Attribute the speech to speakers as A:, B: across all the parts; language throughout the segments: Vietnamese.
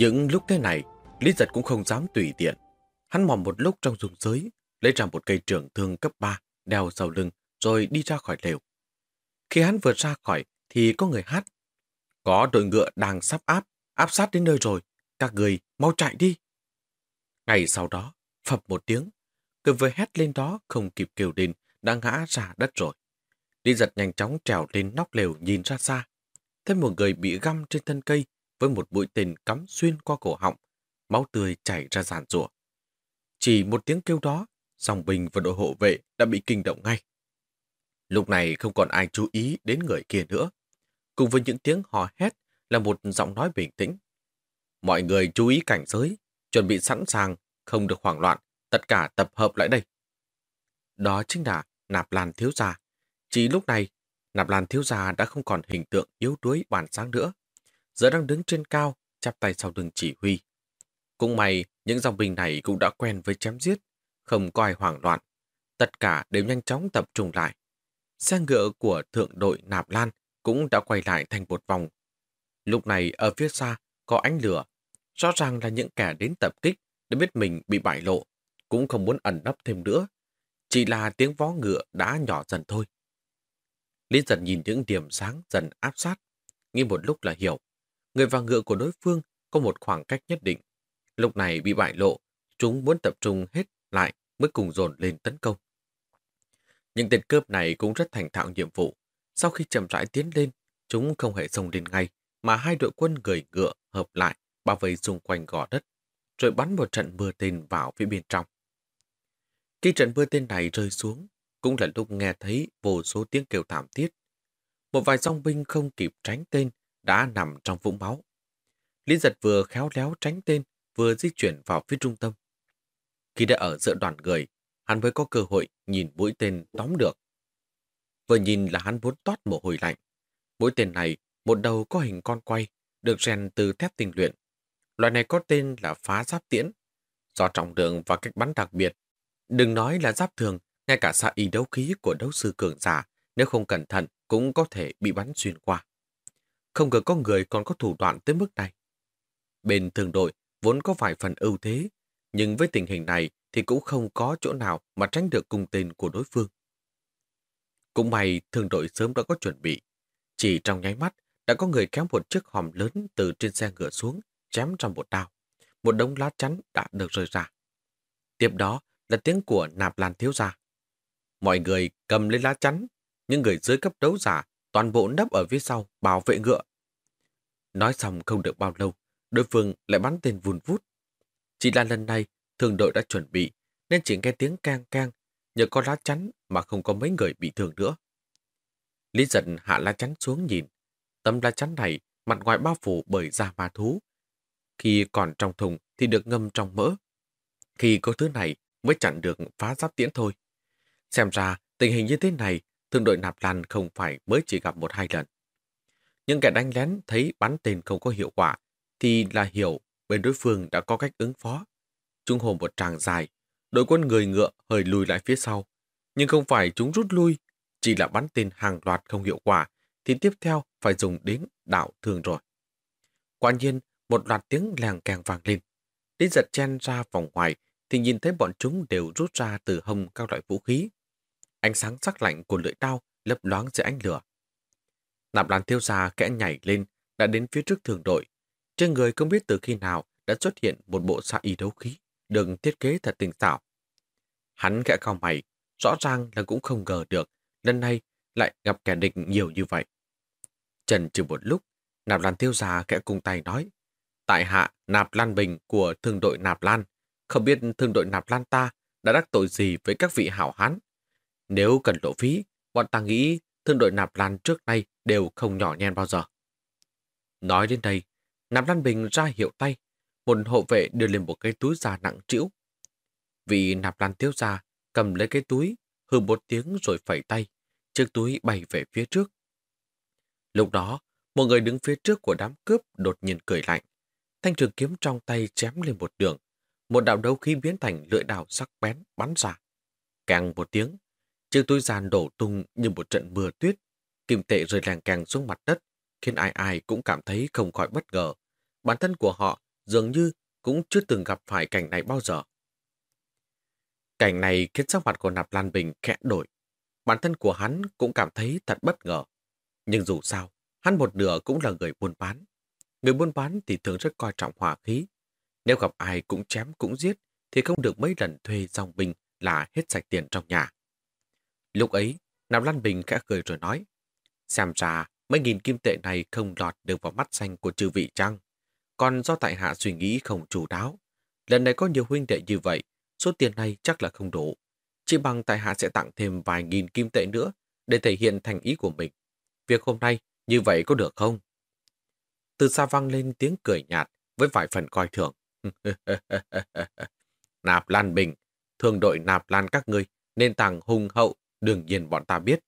A: Những lúc thế này, Lý Giật cũng không dám tùy tiện. Hắn mò một lúc trong dùng giới, lấy ra một cây trường thương cấp 3, đeo sau lưng, rồi đi ra khỏi lều. Khi hắn vượt ra khỏi, thì có người hát. Có đội ngựa đang sắp áp, áp sát đến nơi rồi. Các người mau chạy đi. Ngày sau đó, phập một tiếng, người vừa hét lên đó không kịp kêu lên, đã ngã ra đất rồi. Lý giật nhanh chóng trèo lên nóc lều nhìn ra xa. Thấy một người bị găm trên thân cây với một mũi tên cắm xuyên qua cổ họng, máu tươi chảy ra giàn rủa. Chỉ một tiếng kêu đó, dòng binh và đội hộ vệ đã bị kinh động ngay. Lúc này không còn ai chú ý đến người kia nữa. Cùng với những tiếng hò hét là một giọng nói bình tĩnh. Mọi người chú ý cảnh giới, chuẩn bị sẵn sàng, không được hoảng loạn, tất cả tập hợp lại đây. Đó chính là Nạp Lan Thiếu Gia. Chỉ lúc này, Nạp Lan Thiếu Gia đã không còn hình tượng yếu đuối bản sáng nữa giờ đang đứng trên cao, chắp tay sau lưng chỉ huy. Cũng may, những dòng binh này cũng đã quen với chém giết, không có ai hoảng loạn. Tất cả đều nhanh chóng tập trung lại. Xe ngựa của thượng đội Nạp Lan cũng đã quay lại thành một vòng. Lúc này ở phía xa có ánh lửa. Rõ ràng là những kẻ đến tập kích để biết mình bị bại lộ, cũng không muốn ẩn nấp thêm nữa. Chỉ là tiếng vó ngựa đã nhỏ dần thôi. Lý dần nhìn những điểm sáng dần áp sát, nghĩ một lúc là hiểu người và ngựa của đối phương có một khoảng cách nhất định. Lúc này bị bại lộ, chúng muốn tập trung hết lại mới cùng dồn lên tấn công. Những tên cướp này cũng rất thành thạo nhiệm vụ. Sau khi chậm rãi tiến lên, chúng không hề xông lên ngay, mà hai đội quân người ngựa hợp lại, bao vây xung quanh gò đất, rồi bắn một trận mưa tên vào phía bên trong. Khi trận mưa tên này rơi xuống, cũng là lúc nghe thấy vô số tiếng kêu thảm thiết. Một vài dòng binh không kịp tránh tên, đã nằm trong vũng máu. Lý giật vừa khéo léo tránh tên, vừa di chuyển vào phía trung tâm. Khi đã ở giữa đoàn người, hắn mới có cơ hội nhìn mũi tên tóm được. Vừa nhìn là hắn muốn toát mồ hôi lạnh. Mũi tên này, một đầu có hình con quay, được rèn từ thép tinh luyện. Loại này có tên là phá giáp tiễn. Do trọng lượng và cách bắn đặc biệt, đừng nói là giáp thường, ngay cả xa y đấu khí của đấu sư cường giả, nếu không cẩn thận cũng có thể bị bắn xuyên qua. Không ngờ có người còn có thủ đoạn tới mức này. Bên thường đội vốn có vài phần ưu thế, nhưng với tình hình này thì cũng không có chỗ nào mà tránh được cung tên của đối phương. Cũng may thường đội sớm đã có chuẩn bị. Chỉ trong nháy mắt đã có người kéo một chiếc hòm lớn từ trên xe ngựa xuống, chém trong một đao. Một đống lá chắn đã được rơi ra. Tiếp đó là tiếng của nạp lan thiếu gia. Mọi người cầm lên lá chắn, những người dưới cấp đấu giả toàn bộ nấp ở phía sau bảo vệ ngựa. Nói xong không được bao lâu, đối phương lại bắn tên vùn vút. Chỉ là lần này, thường đội đã chuẩn bị, nên chỉ nghe tiếng cang cang nhờ có lá chắn mà không có mấy người bị thương nữa. Lý giận hạ lá chắn xuống nhìn. Tấm lá chắn này mặt ngoài bao phủ bởi da ma thú. Khi còn trong thùng thì được ngâm trong mỡ. Khi có thứ này mới chặn được phá giáp tiễn thôi. Xem ra tình hình như thế này thương đội nạp lan không phải mới chỉ gặp một hai lần. Nhưng kẻ đánh lén thấy bắn tên không có hiệu quả, thì là hiểu bên đối phương đã có cách ứng phó. Chúng hồ một tràng dài, đội quân người ngựa hơi lùi lại phía sau. Nhưng không phải chúng rút lui, chỉ là bắn tên hàng loạt không hiệu quả, thì tiếp theo phải dùng đến đạo thường rồi. Quả nhiên, một loạt tiếng làng càng vang lên. Lý giật chen ra vòng ngoài, thì nhìn thấy bọn chúng đều rút ra từ hông các loại vũ khí. Ánh sáng sắc lạnh của lưỡi đao lấp loáng dưới ánh lửa. Nạp lan thiêu gia kẽ nhảy lên, đã đến phía trước thường đội. Trên người không biết từ khi nào đã xuất hiện một bộ xa y đấu khí, được thiết kế thật tinh xảo. Hắn kẽ cao mày, rõ ràng là cũng không ngờ được, lần này lại gặp kẻ địch nhiều như vậy. Trần chỉ một lúc, Nạp Lan Thiêu Gia kẽ cùng tay nói, tại hạ Nạp Lan Bình của thương đội Nạp Lan, Không biết thương đội nạp lan ta đã đắc tội gì với các vị hảo hán. Nếu cần lộ phí, bọn ta nghĩ thương đội nạp lan trước nay đều không nhỏ nhen bao giờ. Nói đến đây, nạp lan bình ra hiệu tay, một hộ vệ đưa lên một cái túi da nặng trĩu. Vị nạp lan thiếu ra, cầm lấy cái túi, hừ một tiếng rồi phẩy tay, chiếc túi bay về phía trước. Lúc đó, một người đứng phía trước của đám cướp đột nhiên cười lạnh. Thanh trường kiếm trong tay chém lên một đường. Một đạo đấu khí biến thành lưỡi đào sắc bén bắn ra. Càng một tiếng, chiếc túi giàn đổ tung như một trận mưa tuyết. Kim tệ rơi làng càng xuống mặt đất, khiến ai ai cũng cảm thấy không khỏi bất ngờ. Bản thân của họ dường như cũng chưa từng gặp phải cảnh này bao giờ. Cảnh này khiến sắc mặt của Nạp Lan Bình khẽ đổi. Bản thân của hắn cũng cảm thấy thật bất ngờ. Nhưng dù sao, hắn một nửa cũng là người buôn bán. Người buôn bán thì thường rất coi trọng hỏa khí. Nếu gặp ai cũng chém cũng giết, thì không được mấy lần thuê dòng binh là hết sạch tiền trong nhà. Lúc ấy, Nạp Lan Bình khẽ cười rồi nói, xem ra mấy nghìn kim tệ này không lọt được vào mắt xanh của chư vị chăng? Còn do tại hạ suy nghĩ không chủ đáo. Lần này có nhiều huynh đệ như vậy, số tiền này chắc là không đủ. Chỉ bằng tại hạ sẽ tặng thêm vài nghìn kim tệ nữa để thể hiện thành ý của mình. Việc hôm nay như vậy có được không? Từ xa vang lên tiếng cười nhạt với vài phần coi thường. nạp Lan Bình, thường đội nạp Lan các ngươi nên tặng hùng hậu, đương nhiên bọn ta biết.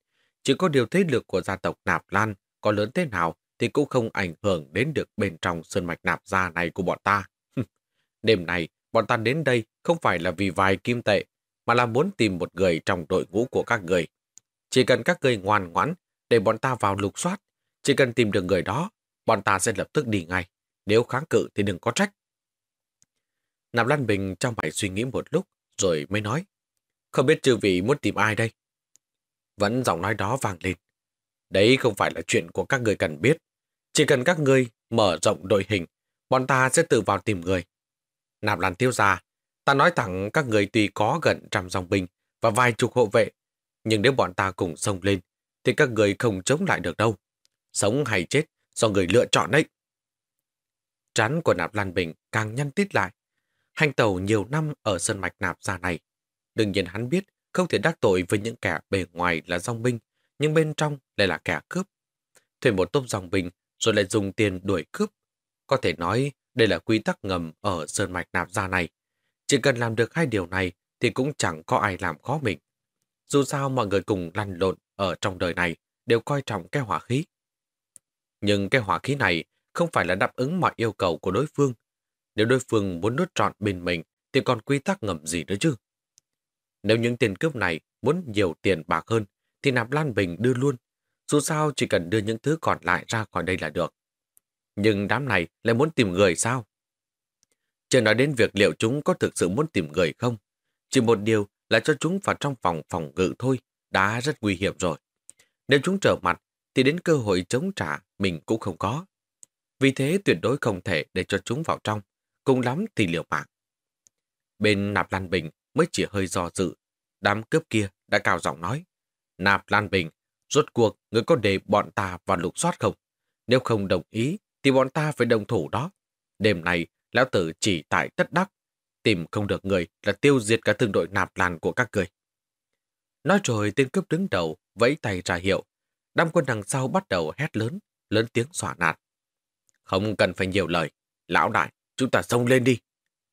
A: Chỉ có điều thế lực của gia tộc nạp Lan có lớn thế nào thì cũng không ảnh hưởng đến được bên trong sơn mạch nạp gia này của bọn ta. Đêm này, bọn ta đến đây không phải là vì vài kim tệ, mà là muốn tìm một người trong đội ngũ của các người. Chỉ cần các người ngoan ngoãn để bọn ta vào lục soát, chỉ cần tìm được người đó, bọn ta sẽ lập tức đi ngay. Nếu kháng cự thì đừng có trách. Nạp Lan Bình trong mày suy nghĩ một lúc, rồi mới nói. Không biết chư vị muốn tìm ai đây? Vẫn giọng nói đó vang lên. Đấy không phải là chuyện của các người cần biết. Chỉ cần các người mở rộng đội hình, bọn ta sẽ tự vào tìm người. Nạp Lan tiêu ra, ta nói thẳng các người tuy có gần trăm dòng binh và vài chục hộ vệ, nhưng nếu bọn ta cùng xông lên, thì các người không chống lại được đâu. Sống hay chết do người lựa chọn đấy. Trán của Nạp Lan Bình càng nhăn tít lại. Hành tàu nhiều năm ở sân mạch nạp ra này. Đương nhiên hắn biết không thể đắc tội với những kẻ bề ngoài là dòng binh, nhưng bên trong lại là kẻ cướp. Thuê một tôm dòng binh rồi lại dùng tiền đuổi cướp. Có thể nói đây là quy tắc ngầm ở sơn mạch nạp ra này. Chỉ cần làm được hai điều này thì cũng chẳng có ai làm khó mình. Dù sao mọi người cùng lăn lộn ở trong đời này đều coi trọng cái hỏa khí. Nhưng cái hỏa khí này không phải là đáp ứng mọi yêu cầu của đối phương. Nếu đối phương muốn nuốt trọn bên mình thì còn quy tắc ngầm gì nữa chứ? Nếu những tiền cướp này muốn nhiều tiền bạc hơn thì nạp Lan Bình đưa luôn. Dù sao chỉ cần đưa những thứ còn lại ra khỏi đây là được. Nhưng đám này lại muốn tìm người sao? Chưa nói đến việc liệu chúng có thực sự muốn tìm người không. Chỉ một điều là cho chúng vào trong phòng phòng ngự thôi, đã rất nguy hiểm rồi. Nếu chúng trở mặt, thì đến cơ hội chống trả mình cũng không có. Vì thế tuyệt đối không thể để cho chúng vào trong, cùng lắm thì liều mạng. Bên Nạp Lan Bình mới chỉ hơi do dự, đám cướp kia đã cao giọng nói. Nạp Lan Bình, rốt cuộc người có để bọn ta vào lục soát không? Nếu không đồng ý, thì bọn ta phải đồng thủ đó. Đêm này, lão tử chỉ tại tất đắc, tìm không được người là tiêu diệt cả thương đội nạp lan của các người. Nói rồi tên cướp đứng đầu, vẫy tay ra hiệu. Đám quân đằng sau bắt đầu hét lớn, lớn tiếng xỏa nạt. Không cần phải nhiều lời. Lão đại, chúng ta xông lên đi.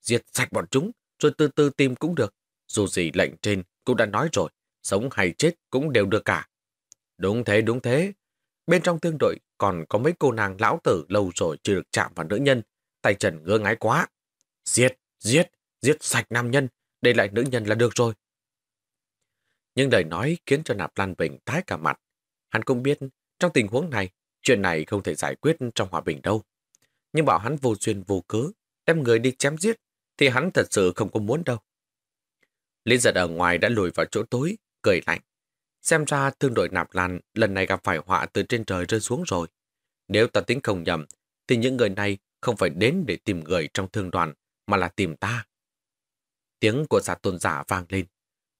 A: Diệt sạch bọn chúng, rồi từ từ tìm cũng được. Dù gì lệnh trên cũng đã nói rồi, sống hay chết cũng đều được cả. Đúng thế, đúng thế. Bên trong tương đội còn có mấy cô nàng lão tử lâu rồi chưa được chạm vào nữ nhân, tay trần ngơ ngái quá. Giết, giết, giết sạch nam nhân, để lại nữ nhân là được rồi. Nhưng lời nói khiến cho Nạp Lan Bình tái cả mặt. Hắn cũng biết, trong tình huống này, chuyện này không thể giải quyết trong hòa bình đâu. Nhưng bảo hắn vô duyên vô cớ, đem người đi chém giết, thì hắn thật sự không có muốn đâu. Lý giật ở ngoài đã lùi vào chỗ tối, cười lạnh. Xem ra thương đội nạp lan lần này gặp phải họa từ trên trời rơi xuống rồi. Nếu ta tính không nhầm, thì những người này không phải đến để tìm người trong thương đoàn, mà là tìm ta. Tiếng của giả tôn giả vang lên.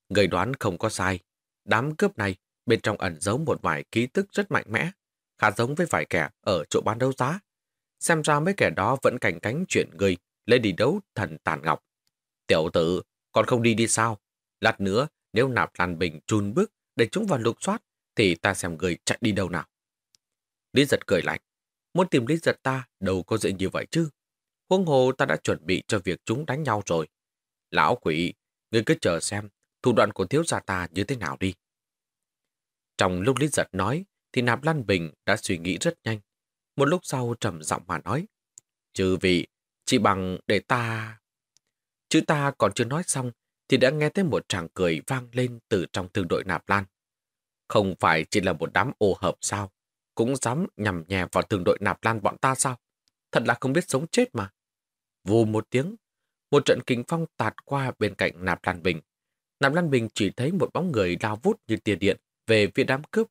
A: Người đoán không có sai. Đám cướp này bên trong ẩn giấu một vài ký tức rất mạnh mẽ, khá giống với vài kẻ ở chỗ bán đấu giá. Xem ra mấy kẻ đó vẫn cảnh cánh chuyện người lấy đi đấu thần tàn ngọc. Tiểu tử, còn không đi đi sao? Lát nữa, nếu nạp lan bình trùn bước để chúng vào lục soát, thì ta xem người chạy đi đâu nào. Lý giật cười lạnh. Muốn tìm lý giật ta đâu có dễ như vậy chứ. Huống hồ ta đã chuẩn bị cho việc chúng đánh nhau rồi. Lão quỷ, ngươi cứ chờ xem thủ đoạn của thiếu gia ta như thế nào đi. Trong lúc Lý giật nói, thì Nạp Lan Bình đã suy nghĩ rất nhanh. Một lúc sau trầm giọng mà nói. Trừ vị, chỉ bằng để ta... Chữ ta còn chưa nói xong, thì đã nghe thấy một tràng cười vang lên từ trong thương đội Nạp Lan. Không phải chỉ là một đám ô hợp sao? Cũng dám nhằm nhè vào thương đội Nạp Lan bọn ta sao? Thật là không biết sống chết mà. Vù một tiếng, một trận kinh phong tạt qua bên cạnh Nạp Lan Bình. Nạp Lan Bình chỉ thấy một bóng người lao vút như tia điện về phía đám cướp.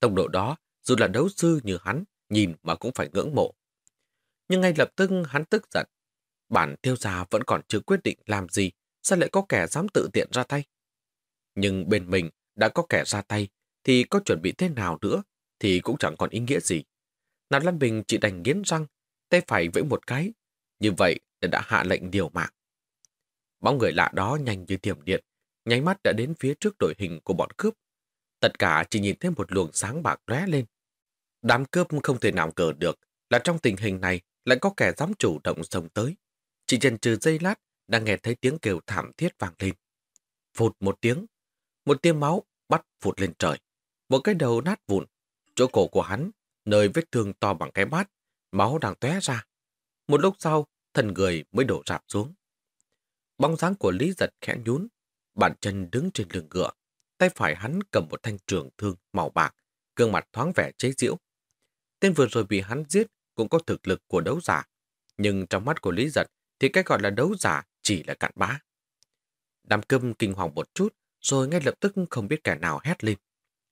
A: Tốc độ đó, dù là đấu sư như hắn, nhìn mà cũng phải ngưỡng mộ. Nhưng ngay lập tức hắn tức giận. Bản tiêu gia vẫn còn chưa quyết định làm gì, sao lại có kẻ dám tự tiện ra tay? Nhưng bên mình đã có kẻ ra tay, thì có chuẩn bị thế nào nữa, thì cũng chẳng còn ý nghĩa gì. Nạp Lan Bình chỉ đành nghiến răng, tay phải vẫy một cái. Như vậy đã hạ lệnh điều mạng. Bóng người lạ đó nhanh như tiềm điện, nháy mắt đã đến phía trước đội hình của bọn cướp. Tất cả chỉ nhìn thấy một luồng sáng bạc lóe lên. Đám cướp không thể nào cờ được là trong tình hình này lại có kẻ dám chủ động xông tới. Chỉ chần chừ giây lát đã nghe thấy tiếng kêu thảm thiết vang lên. Phụt một tiếng, một tia máu bắt phụt lên trời. Một cái đầu nát vụn, chỗ cổ của hắn, nơi vết thương to bằng cái bát, máu đang tóe ra. Một lúc sau, thân người mới đổ rạp xuống. Bóng dáng của Lý giật khẽ nhún, bàn chân đứng trên lưng ngựa, tay phải hắn cầm một thanh trường thương màu bạc, gương mặt thoáng vẻ chế giễu. Tên vừa rồi bị hắn giết cũng có thực lực của đấu giả, nhưng trong mắt của Lý giật thì cái gọi là đấu giả chỉ là cạn bã. Đàm cơm kinh hoàng một chút, rồi ngay lập tức không biết kẻ nào hét lên.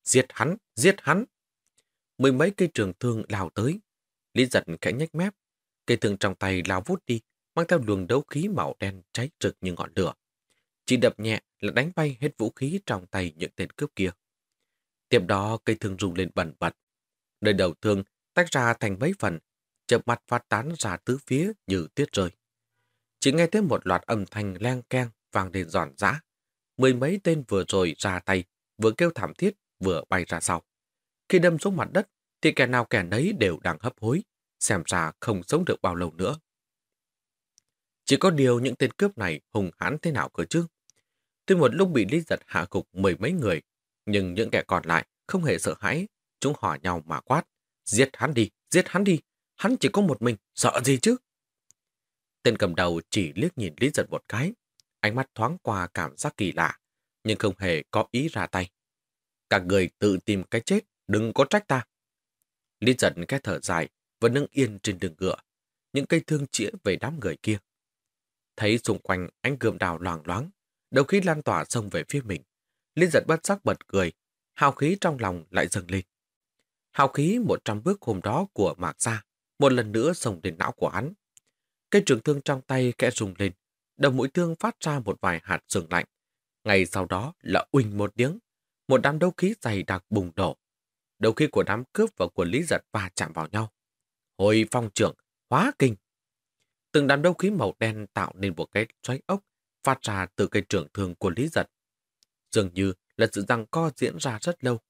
A: Giết hắn, giết hắn! Mười mấy cây trường thương lao tới. Lý giật khẽ nhếch mép, cây thương trong tay lao vút đi, mang theo luồng đấu khí màu đen cháy rực như ngọn lửa. Chỉ đập nhẹ là đánh bay hết vũ khí trong tay những tên cướp kia. Tiếp đó cây thương rung lên bẩn bật. Nơi đầu thương tách ra thành mấy phần, chợp mặt phát tán ra tứ phía như tiết rơi. Chỉ nghe thấy một loạt âm thanh len keng vang lên giòn giã. Mười mấy tên vừa rồi ra tay, vừa kêu thảm thiết, vừa bay ra sau. Khi đâm xuống mặt đất, thì kẻ nào kẻ nấy đều đang hấp hối, xem ra không sống được bao lâu nữa. Chỉ có điều những tên cướp này hùng hãn thế nào cơ chứ? Tuy một lúc bị Lý Giật hạ gục mười mấy người, nhưng những kẻ còn lại không hề sợ hãi, chúng hỏi nhau mà quát. Giết hắn đi, giết hắn đi, hắn chỉ có một mình, sợ gì chứ? Tên cầm đầu chỉ liếc nhìn Lý Giật một cái, ánh mắt thoáng qua cảm giác kỳ lạ, nhưng không hề có ý ra tay. Cả người tự tìm cái chết, đừng có trách ta. Lý Giật cái thở dài, vẫn đứng yên trên đường ngựa, những cây thương chĩa về đám người kia. Thấy xung quanh ánh gươm đào loàng loáng, đầu khí lan tỏa xông về phía mình. lý giật bất sắc bật cười, hào khí trong lòng lại dâng lên. Hào khí một trăm bước hôm đó của Mạc Gia, một lần nữa xông đến não của hắn. Cây trường thương trong tay kẽ rung lên, đầu mũi thương phát ra một vài hạt sương lạnh. Ngay sau đó là uỳnh một tiếng, một đám đấu khí dày đặc bùng đổ. Đấu khí của đám cướp và của Lý Giật va chạm vào nhau. Hồi phong trưởng, hóa kinh. Từng đám đấu khí màu đen tạo nên một cái xoáy ốc phát ra từ cây trường thương của Lý Giật. Dường như là sự răng co diễn ra rất lâu.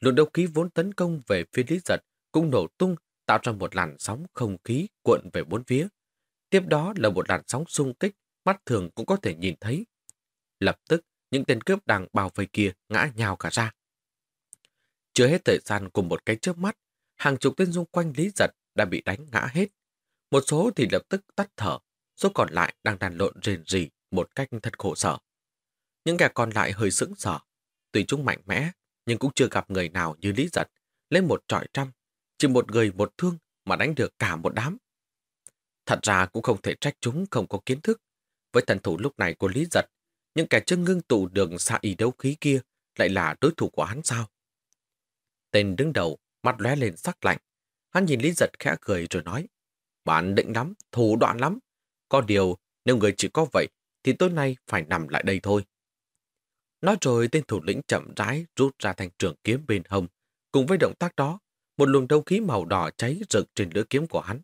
A: luồng đấu khí vốn tấn công về phía Lý Giật cũng nổ tung tạo ra một làn sóng không khí cuộn về bốn phía. Tiếp đó là một làn sóng xung kích mắt thường cũng có thể nhìn thấy. Lập tức, những tên cướp đang bao vây kia ngã nhào cả ra. Chưa hết thời gian cùng một cái chớp mắt, hàng chục tên xung quanh Lý Giật đã bị đánh ngã hết. Một số thì lập tức tắt thở, số còn lại đang đàn lộn rền rì một cách thật khổ sở. Những kẻ còn lại hơi sững sở, tuy chúng mạnh mẽ, nhưng cũng chưa gặp người nào như Lý Giật, lên một trọi trăm, chỉ một người một thương mà đánh được cả một đám. Thật ra cũng không thể trách chúng không có kiến thức. Với thần thủ lúc này của Lý Giật, những kẻ chân ngưng tụ đường xa y đấu khí kia lại là đối thủ của hắn sao? Tên đứng đầu, mắt lóe lên sắc lạnh. Hắn nhìn Lý Giật khẽ cười rồi nói, bạn định lắm, thủ đoạn lắm. Có điều, nếu người chỉ có vậy, thì tối nay phải nằm lại đây thôi. Nói rồi tên thủ lĩnh chậm rãi rút ra thành trường kiếm bên hông. Cùng với động tác đó, một luồng đấu khí màu đỏ cháy rực trên lưỡi kiếm của hắn.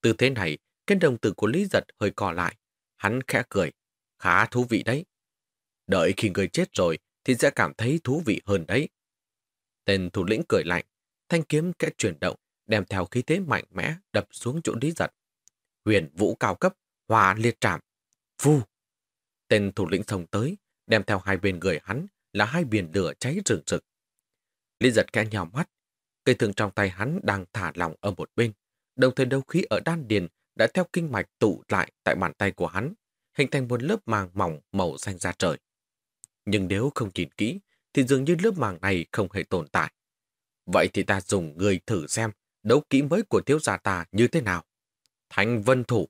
A: Từ thế này, cái đồng tử của Lý Giật hơi cò lại. Hắn khẽ cười, khá thú vị đấy. Đợi khi người chết rồi thì sẽ cảm thấy thú vị hơn đấy. Tên thủ lĩnh cười lạnh, thanh kiếm kẽ chuyển động, đem theo khí thế mạnh mẽ đập xuống chỗ lý giật. Huyền vũ cao cấp, hòa liệt trảm. Phu! Tên thủ lĩnh sông tới, đem theo hai bên người hắn là hai biển lửa cháy rừng rực. Lý giật kẽ nhào mắt, cây thương trong tay hắn đang thả lỏng ở một bên, đồng thời đấu khí ở đan điền đã theo kinh mạch tụ lại tại bàn tay của hắn, hình thành một lớp màng mỏng màu xanh da trời. Nhưng nếu không nhìn kỹ, thì dường như lớp màng này không hề tồn tại. Vậy thì ta dùng người thử xem đấu kỹ mới của thiếu gia ta như thế nào. Thành vân thủ.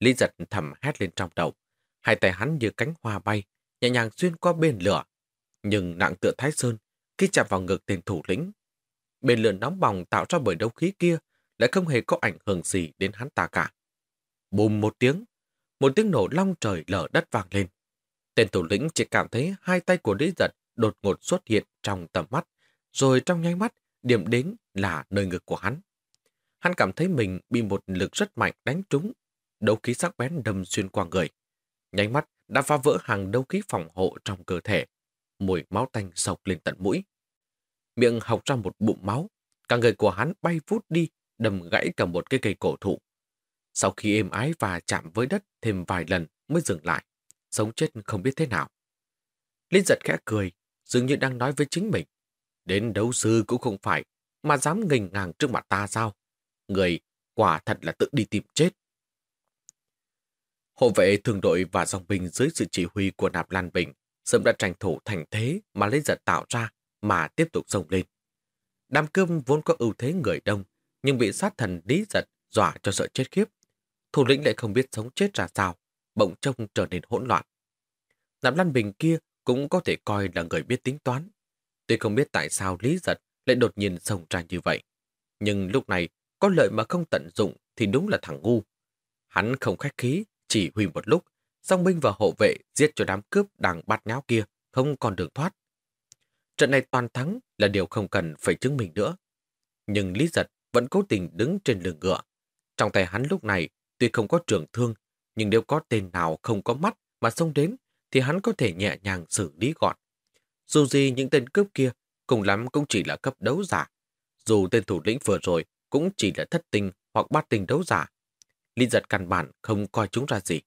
A: Lý giật thầm hét lên trong đầu. Hai tay hắn như cánh hoa bay, nhẹ nhàng xuyên qua bên lửa. Nhưng nặng tựa thái sơn, khi chạm vào ngực tên thủ lĩnh. Bên lửa nóng bỏng tạo ra bởi đấu khí kia lại không hề có ảnh hưởng gì đến hắn ta cả. Bùm một tiếng, một tiếng nổ long trời lở đất vang lên. Tên thủ lĩnh chỉ cảm thấy hai tay của Lý Giật đột ngột xuất hiện trong tầm mắt, rồi trong nháy mắt, điểm đến là nơi ngực của hắn. Hắn cảm thấy mình bị một lực rất mạnh đánh trúng, đấu khí sắc bén đâm xuyên qua người. Nháy mắt đã phá vỡ hàng đấu khí phòng hộ trong cơ thể, mùi máu tanh sộc lên tận mũi. Miệng học ra một bụng máu, cả người của hắn bay vút đi, đầm gãy cả một cái cây cổ thụ. Sau khi êm ái và chạm với đất thêm vài lần mới dừng lại, sống chết không biết thế nào. Linh giật khẽ cười, dường như đang nói với chính mình. Đến đấu sư cũng không phải, mà dám nghênh ngang trước mặt ta sao? Người quả thật là tự đi tìm chết. Hộ vệ thường đội và dòng binh dưới sự chỉ huy của Nạp Lan Bình sớm đã tranh thủ thành thế mà lấy giật tạo ra mà tiếp tục sông lên. Đám cơm vốn có ưu thế người đông, nhưng bị sát thần lý giật dọa cho sợ chết khiếp. Thủ lĩnh lại không biết sống chết ra sao, bỗng trông trở nên hỗn loạn. Nạp Lan Bình kia cũng có thể coi là người biết tính toán. Tuy không biết tại sao Lý Giật lại đột nhiên sông ra như vậy. Nhưng lúc này, có lợi mà không tận dụng thì đúng là thằng ngu. Hắn không khách khí, chỉ huy một lúc, song binh và hộ vệ giết cho đám cướp đang bắt nháo kia, không còn đường thoát. Trận này toàn thắng là điều không cần phải chứng minh nữa. Nhưng Lý Giật vẫn cố tình đứng trên lưng ngựa. Trong tay hắn lúc này, tuy không có trường thương, nhưng nếu có tên nào không có mắt mà xông đến, thì hắn có thể nhẹ nhàng xử lý gọn. Dù gì những tên cướp kia, cùng lắm cũng chỉ là cấp đấu giả. Dù tên thủ lĩnh vừa rồi cũng chỉ là thất tình hoặc bát tình đấu giả. Lý giật căn bản không coi chúng ra gì.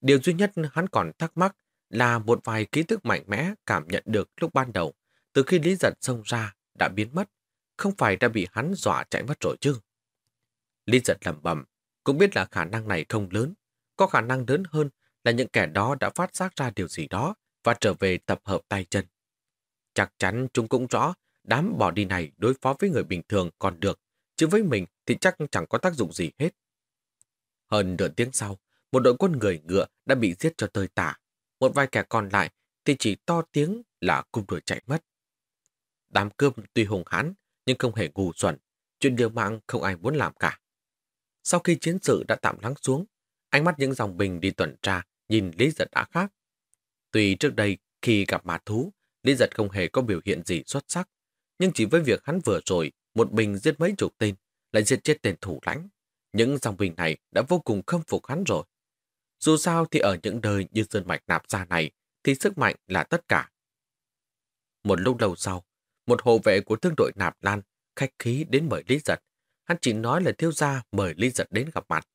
A: Điều duy nhất hắn còn thắc mắc là một vài ký thức mạnh mẽ cảm nhận được lúc ban đầu, từ khi Lý giật xông ra đã biến mất, không phải đã bị hắn dọa chạy mất rồi chứ. Lý giật lầm bầm, cũng biết là khả năng này không lớn, có khả năng lớn hơn là những kẻ đó đã phát giác ra điều gì đó và trở về tập hợp tay chân. Chắc chắn chúng cũng rõ đám bỏ đi này đối phó với người bình thường còn được, chứ với mình thì chắc chẳng có tác dụng gì hết. Hơn nửa tiếng sau, một đội quân người ngựa đã bị giết cho tơi tả. Một vài kẻ còn lại thì chỉ to tiếng là cung đuổi chạy mất. Đám cướp tuy hùng hãn nhưng không hề ngu xuẩn, chuyện điều mạng không ai muốn làm cả. Sau khi chiến sự đã tạm lắng xuống, ánh mắt những dòng bình đi tuần tra nhìn Lý Giật đã khác. Tuy trước đây khi gặp mã thú, Lý Giật không hề có biểu hiện gì xuất sắc, nhưng chỉ với việc hắn vừa rồi một bình giết mấy chục tên, lại giết chết tên thủ lãnh. Những dòng bình này đã vô cùng khâm phục hắn rồi. Dù sao thì ở những đời như sơn mạch nạp ra này, thì sức mạnh là tất cả. Một lúc lâu sau, một hộ vệ của thương đội nạp lan khách khí đến mời Lý Giật. Hắn chỉ nói là thiếu gia mời Lý Giật đến gặp mặt.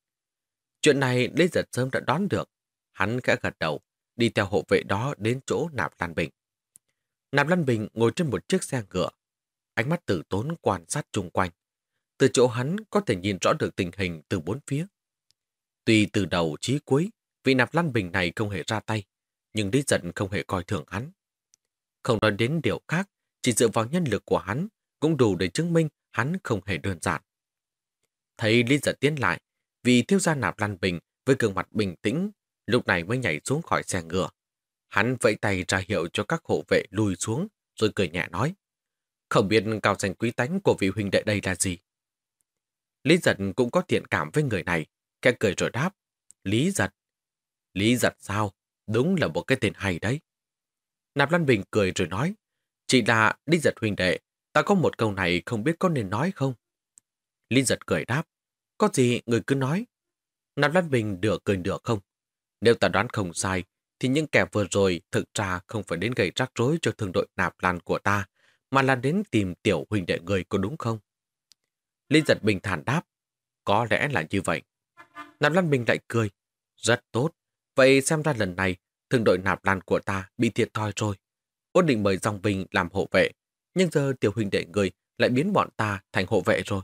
A: Chuyện này Lý Giật sớm đã đoán được. Hắn khẽ gật đầu, đi theo hộ vệ đó đến chỗ Nạp Lan Bình. Nạp Lan Bình ngồi trên một chiếc xe ngựa. Ánh mắt tử tốn quan sát chung quanh. Từ chỗ hắn có thể nhìn rõ được tình hình từ bốn phía. Tuy từ đầu chí cuối, vị Nạp Lan Bình này không hề ra tay, nhưng Lý Giật không hề coi thường hắn. Không nói đến điều khác, chỉ dựa vào nhân lực của hắn cũng đủ để chứng minh hắn không hề đơn giản. Thấy Lý Giật tiến lại, vì thiếu gia Nạp Lan Bình với gương mặt bình tĩnh lúc này mới nhảy xuống khỏi xe ngựa. Hắn vẫy tay ra hiệu cho các hộ vệ lùi xuống, rồi cười nhẹ nói. Không biết cao danh quý tánh của vị huynh đệ đây là gì? Lý giật cũng có thiện cảm với người này, khẽ cười rồi đáp. Lý giật. Lý giật sao? Đúng là một cái tên hay đấy. Nạp Lan Bình cười rồi nói. Chỉ là đi giật huynh đệ, ta có một câu này không biết có nên nói không? Lý giật cười đáp. Có gì người cứ nói. Nạp Lan Bình được cười được không? Nếu ta đoán không sai, thì những kẻ vừa rồi thực ra không phải đến gây rắc rối cho thương đội nạp lan của ta, mà là đến tìm tiểu huynh đệ người có đúng không? Lý giật bình thản đáp, có lẽ là như vậy. Nạp Lan Bình lại cười, rất tốt. Vậy xem ra lần này, thương đội nạp lan của ta bị thiệt thòi rồi. Ôn định mời dòng bình làm hộ vệ, nhưng giờ tiểu huynh đệ người lại biến bọn ta thành hộ vệ rồi.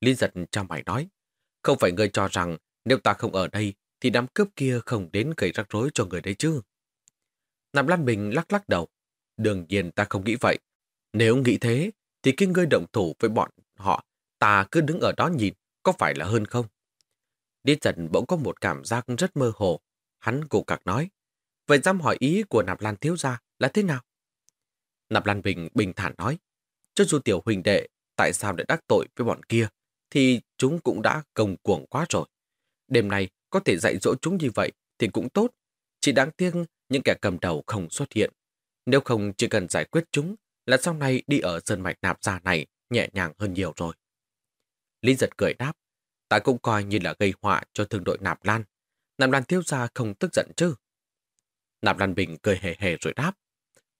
A: Lý giật cho mày nói, không phải ngươi cho rằng nếu ta không ở đây thì đám cướp kia không đến gây rắc rối cho người đấy chứ. Nạp Lan Bình lắc lắc đầu. Đương nhiên ta không nghĩ vậy. Nếu nghĩ thế, thì khi ngươi động thủ với bọn họ, ta cứ đứng ở đó nhìn, có phải là hơn không? Lý giật bỗng có một cảm giác rất mơ hồ. Hắn cụ cạc nói, vậy dám hỏi ý của Nạp Lan thiếu gia là thế nào? Nạp Lan Bình bình thản nói, cho dù tiểu huỳnh đệ tại sao lại đắc tội với bọn kia, thì chúng cũng đã công cuồng quá rồi. Đêm nay có thể dạy dỗ chúng như vậy thì cũng tốt. Chỉ đáng tiếc những kẻ cầm đầu không xuất hiện. Nếu không chỉ cần giải quyết chúng là sau này đi ở sơn mạch nạp gia này nhẹ nhàng hơn nhiều rồi. Lý giật cười đáp, ta cũng coi như là gây họa cho thương đội nạp lan. Nạp lan thiếu gia không tức giận chứ. Nạp lan bình cười hề hề rồi đáp,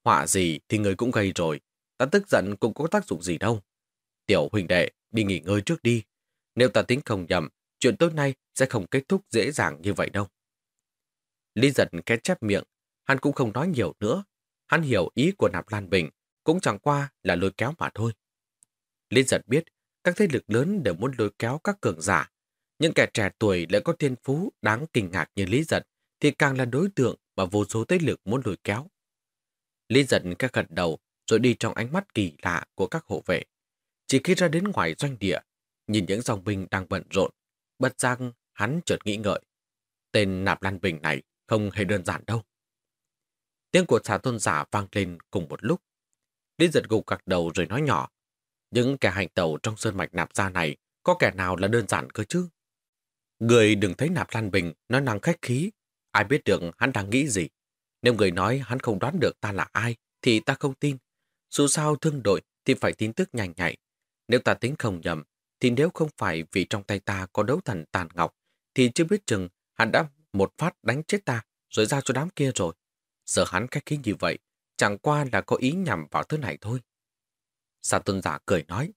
A: họa gì thì người cũng gây rồi, ta tức giận cũng có tác dụng gì đâu. Tiểu huynh đệ, đi nghỉ ngơi trước đi. Nếu ta tính không nhầm, chuyện tối nay sẽ không kết thúc dễ dàng như vậy đâu. Lý giật két chép miệng, hắn cũng không nói nhiều nữa. Hắn hiểu ý của Nạp Lan Bình, cũng chẳng qua là lôi kéo mà thôi. Lý giật biết, các thế lực lớn đều muốn lôi kéo các cường giả. Những kẻ trẻ tuổi lại có thiên phú đáng kinh ngạc như Lý giật, thì càng là đối tượng mà vô số thế lực muốn lôi kéo. Lý giật các gật đầu, rồi đi trong ánh mắt kỳ lạ của các hộ vệ. Chỉ khi ra đến ngoài doanh địa, nhìn những dòng binh đang bận rộn, bật giác hắn chợt nghĩ ngợi. Tên Nạp Lan Bình này không hề đơn giản đâu. Tiếng của xà tôn giả vang lên cùng một lúc. Lý giật gục gật đầu rồi nói nhỏ. Những kẻ hành tẩu trong sơn mạch nạp ra này có kẻ nào là đơn giản cơ chứ? Người đừng thấy Nạp Lan Bình nói năng khách khí. Ai biết được hắn đang nghĩ gì. Nếu người nói hắn không đoán được ta là ai thì ta không tin. Dù sao thương đội thì phải tin tức nhanh nhạy. Nếu ta tính không nhầm, thì nếu không phải vì trong tay ta có đấu thần tàn ngọc, thì chưa biết chừng hắn đã một phát đánh chết ta rồi giao cho đám kia rồi. Giờ hắn cách khí như vậy, chẳng qua là có ý nhằm vào thứ này thôi. Sa tôn giả cười nói,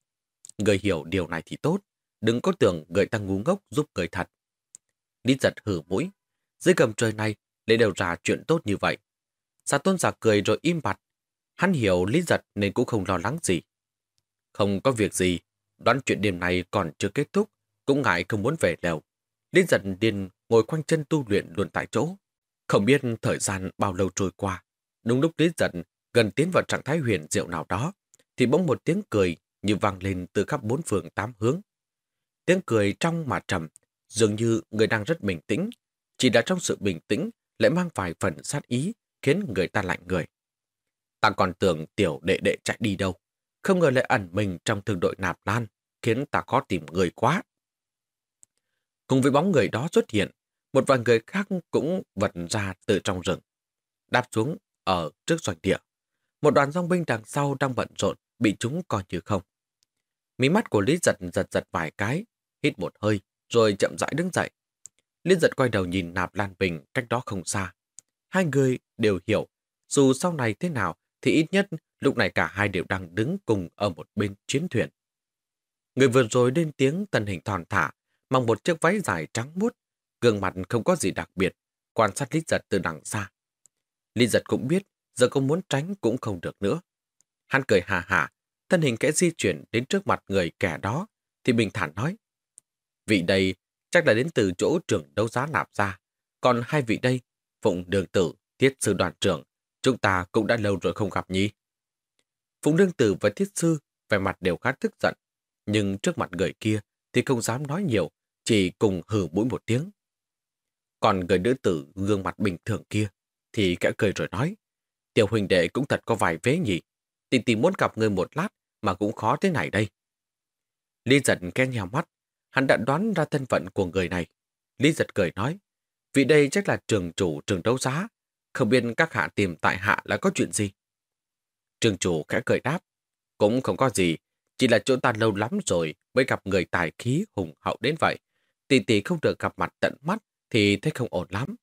A: người hiểu điều này thì tốt, đừng có tưởng người ta ngu ngốc giúp người thật. Lý giật hử mũi, dưới gầm trời này lại đều ra chuyện tốt như vậy. Sa tôn giả cười rồi im bặt. Hắn hiểu Lý giật nên cũng không lo lắng gì. Không có việc gì, đoán chuyện đêm này còn chưa kết thúc, cũng ngại không muốn về lều. Lý giật điên ngồi quanh chân tu luyện luôn tại chỗ. Không biết thời gian bao lâu trôi qua. Đúng lúc Lý giật gần tiến vào trạng thái huyền diệu nào đó, thì bỗng một tiếng cười như vang lên từ khắp bốn phương tám hướng. Tiếng cười trong mà trầm, dường như người đang rất bình tĩnh, chỉ là trong sự bình tĩnh lại mang vài phần sát ý, khiến người ta lạnh người. Ta còn tưởng tiểu đệ đệ chạy đi đâu, không ngờ lại ẩn mình trong thương đội nạp lan, khiến ta khó tìm người quá. Cùng với bóng người đó xuất hiện, một vài người khác cũng vật ra từ trong rừng, đáp xuống ở trước doanh địa. Một đoàn dòng binh đằng sau đang bận rộn, bị chúng coi như không. Mí mắt của Lý Giật giật giật vài cái, hít một hơi, rồi chậm rãi đứng dậy. Lý Giật quay đầu nhìn Nạp Lan Bình cách đó không xa. Hai người đều hiểu, dù sau này thế nào thì ít nhất lúc này cả hai đều đang đứng cùng ở một bên chiến thuyền. Người vừa rồi lên tiếng tần hình thòn thả, mặc một chiếc váy dài trắng muốt, gương mặt không có gì đặc biệt, quan sát Lý Giật từ đằng xa. Lý Giật cũng biết, giờ không muốn tránh cũng không được nữa. Hắn cười hà hà, thân hình kẽ di chuyển đến trước mặt người kẻ đó, thì bình thản nói. Vị đây chắc là đến từ chỗ trưởng đấu giá nạp ra, còn hai vị đây, Phụng Đường Tử, Thiết Sư Đoàn trưởng, chúng ta cũng đã lâu rồi không gặp nhỉ. Phụng Đường Tử và Thiết Sư vẻ mặt đều khá tức giận, nhưng trước mặt người kia thì không dám nói nhiều, chỉ cùng hừ mũi một tiếng. Còn người nữ tử gương mặt bình thường kia thì kẽ cười rồi nói, tiểu huynh đệ cũng thật có vài vế nhỉ, tỷ tỷ muốn gặp người một lát mà cũng khó thế này đây. Lý giật khe nhào mắt, hắn đã đoán ra thân phận của người này. Lý giật cười nói, vị đây chắc là trường chủ trường đấu giá, không biết các hạ tìm tại hạ là có chuyện gì. Trường chủ khẽ cười đáp, cũng không có gì, chỉ là chỗ ta lâu lắm rồi mới gặp người tài khí hùng hậu đến vậy. Tỷ tỷ không được gặp mặt tận mắt thì thấy không ổn lắm.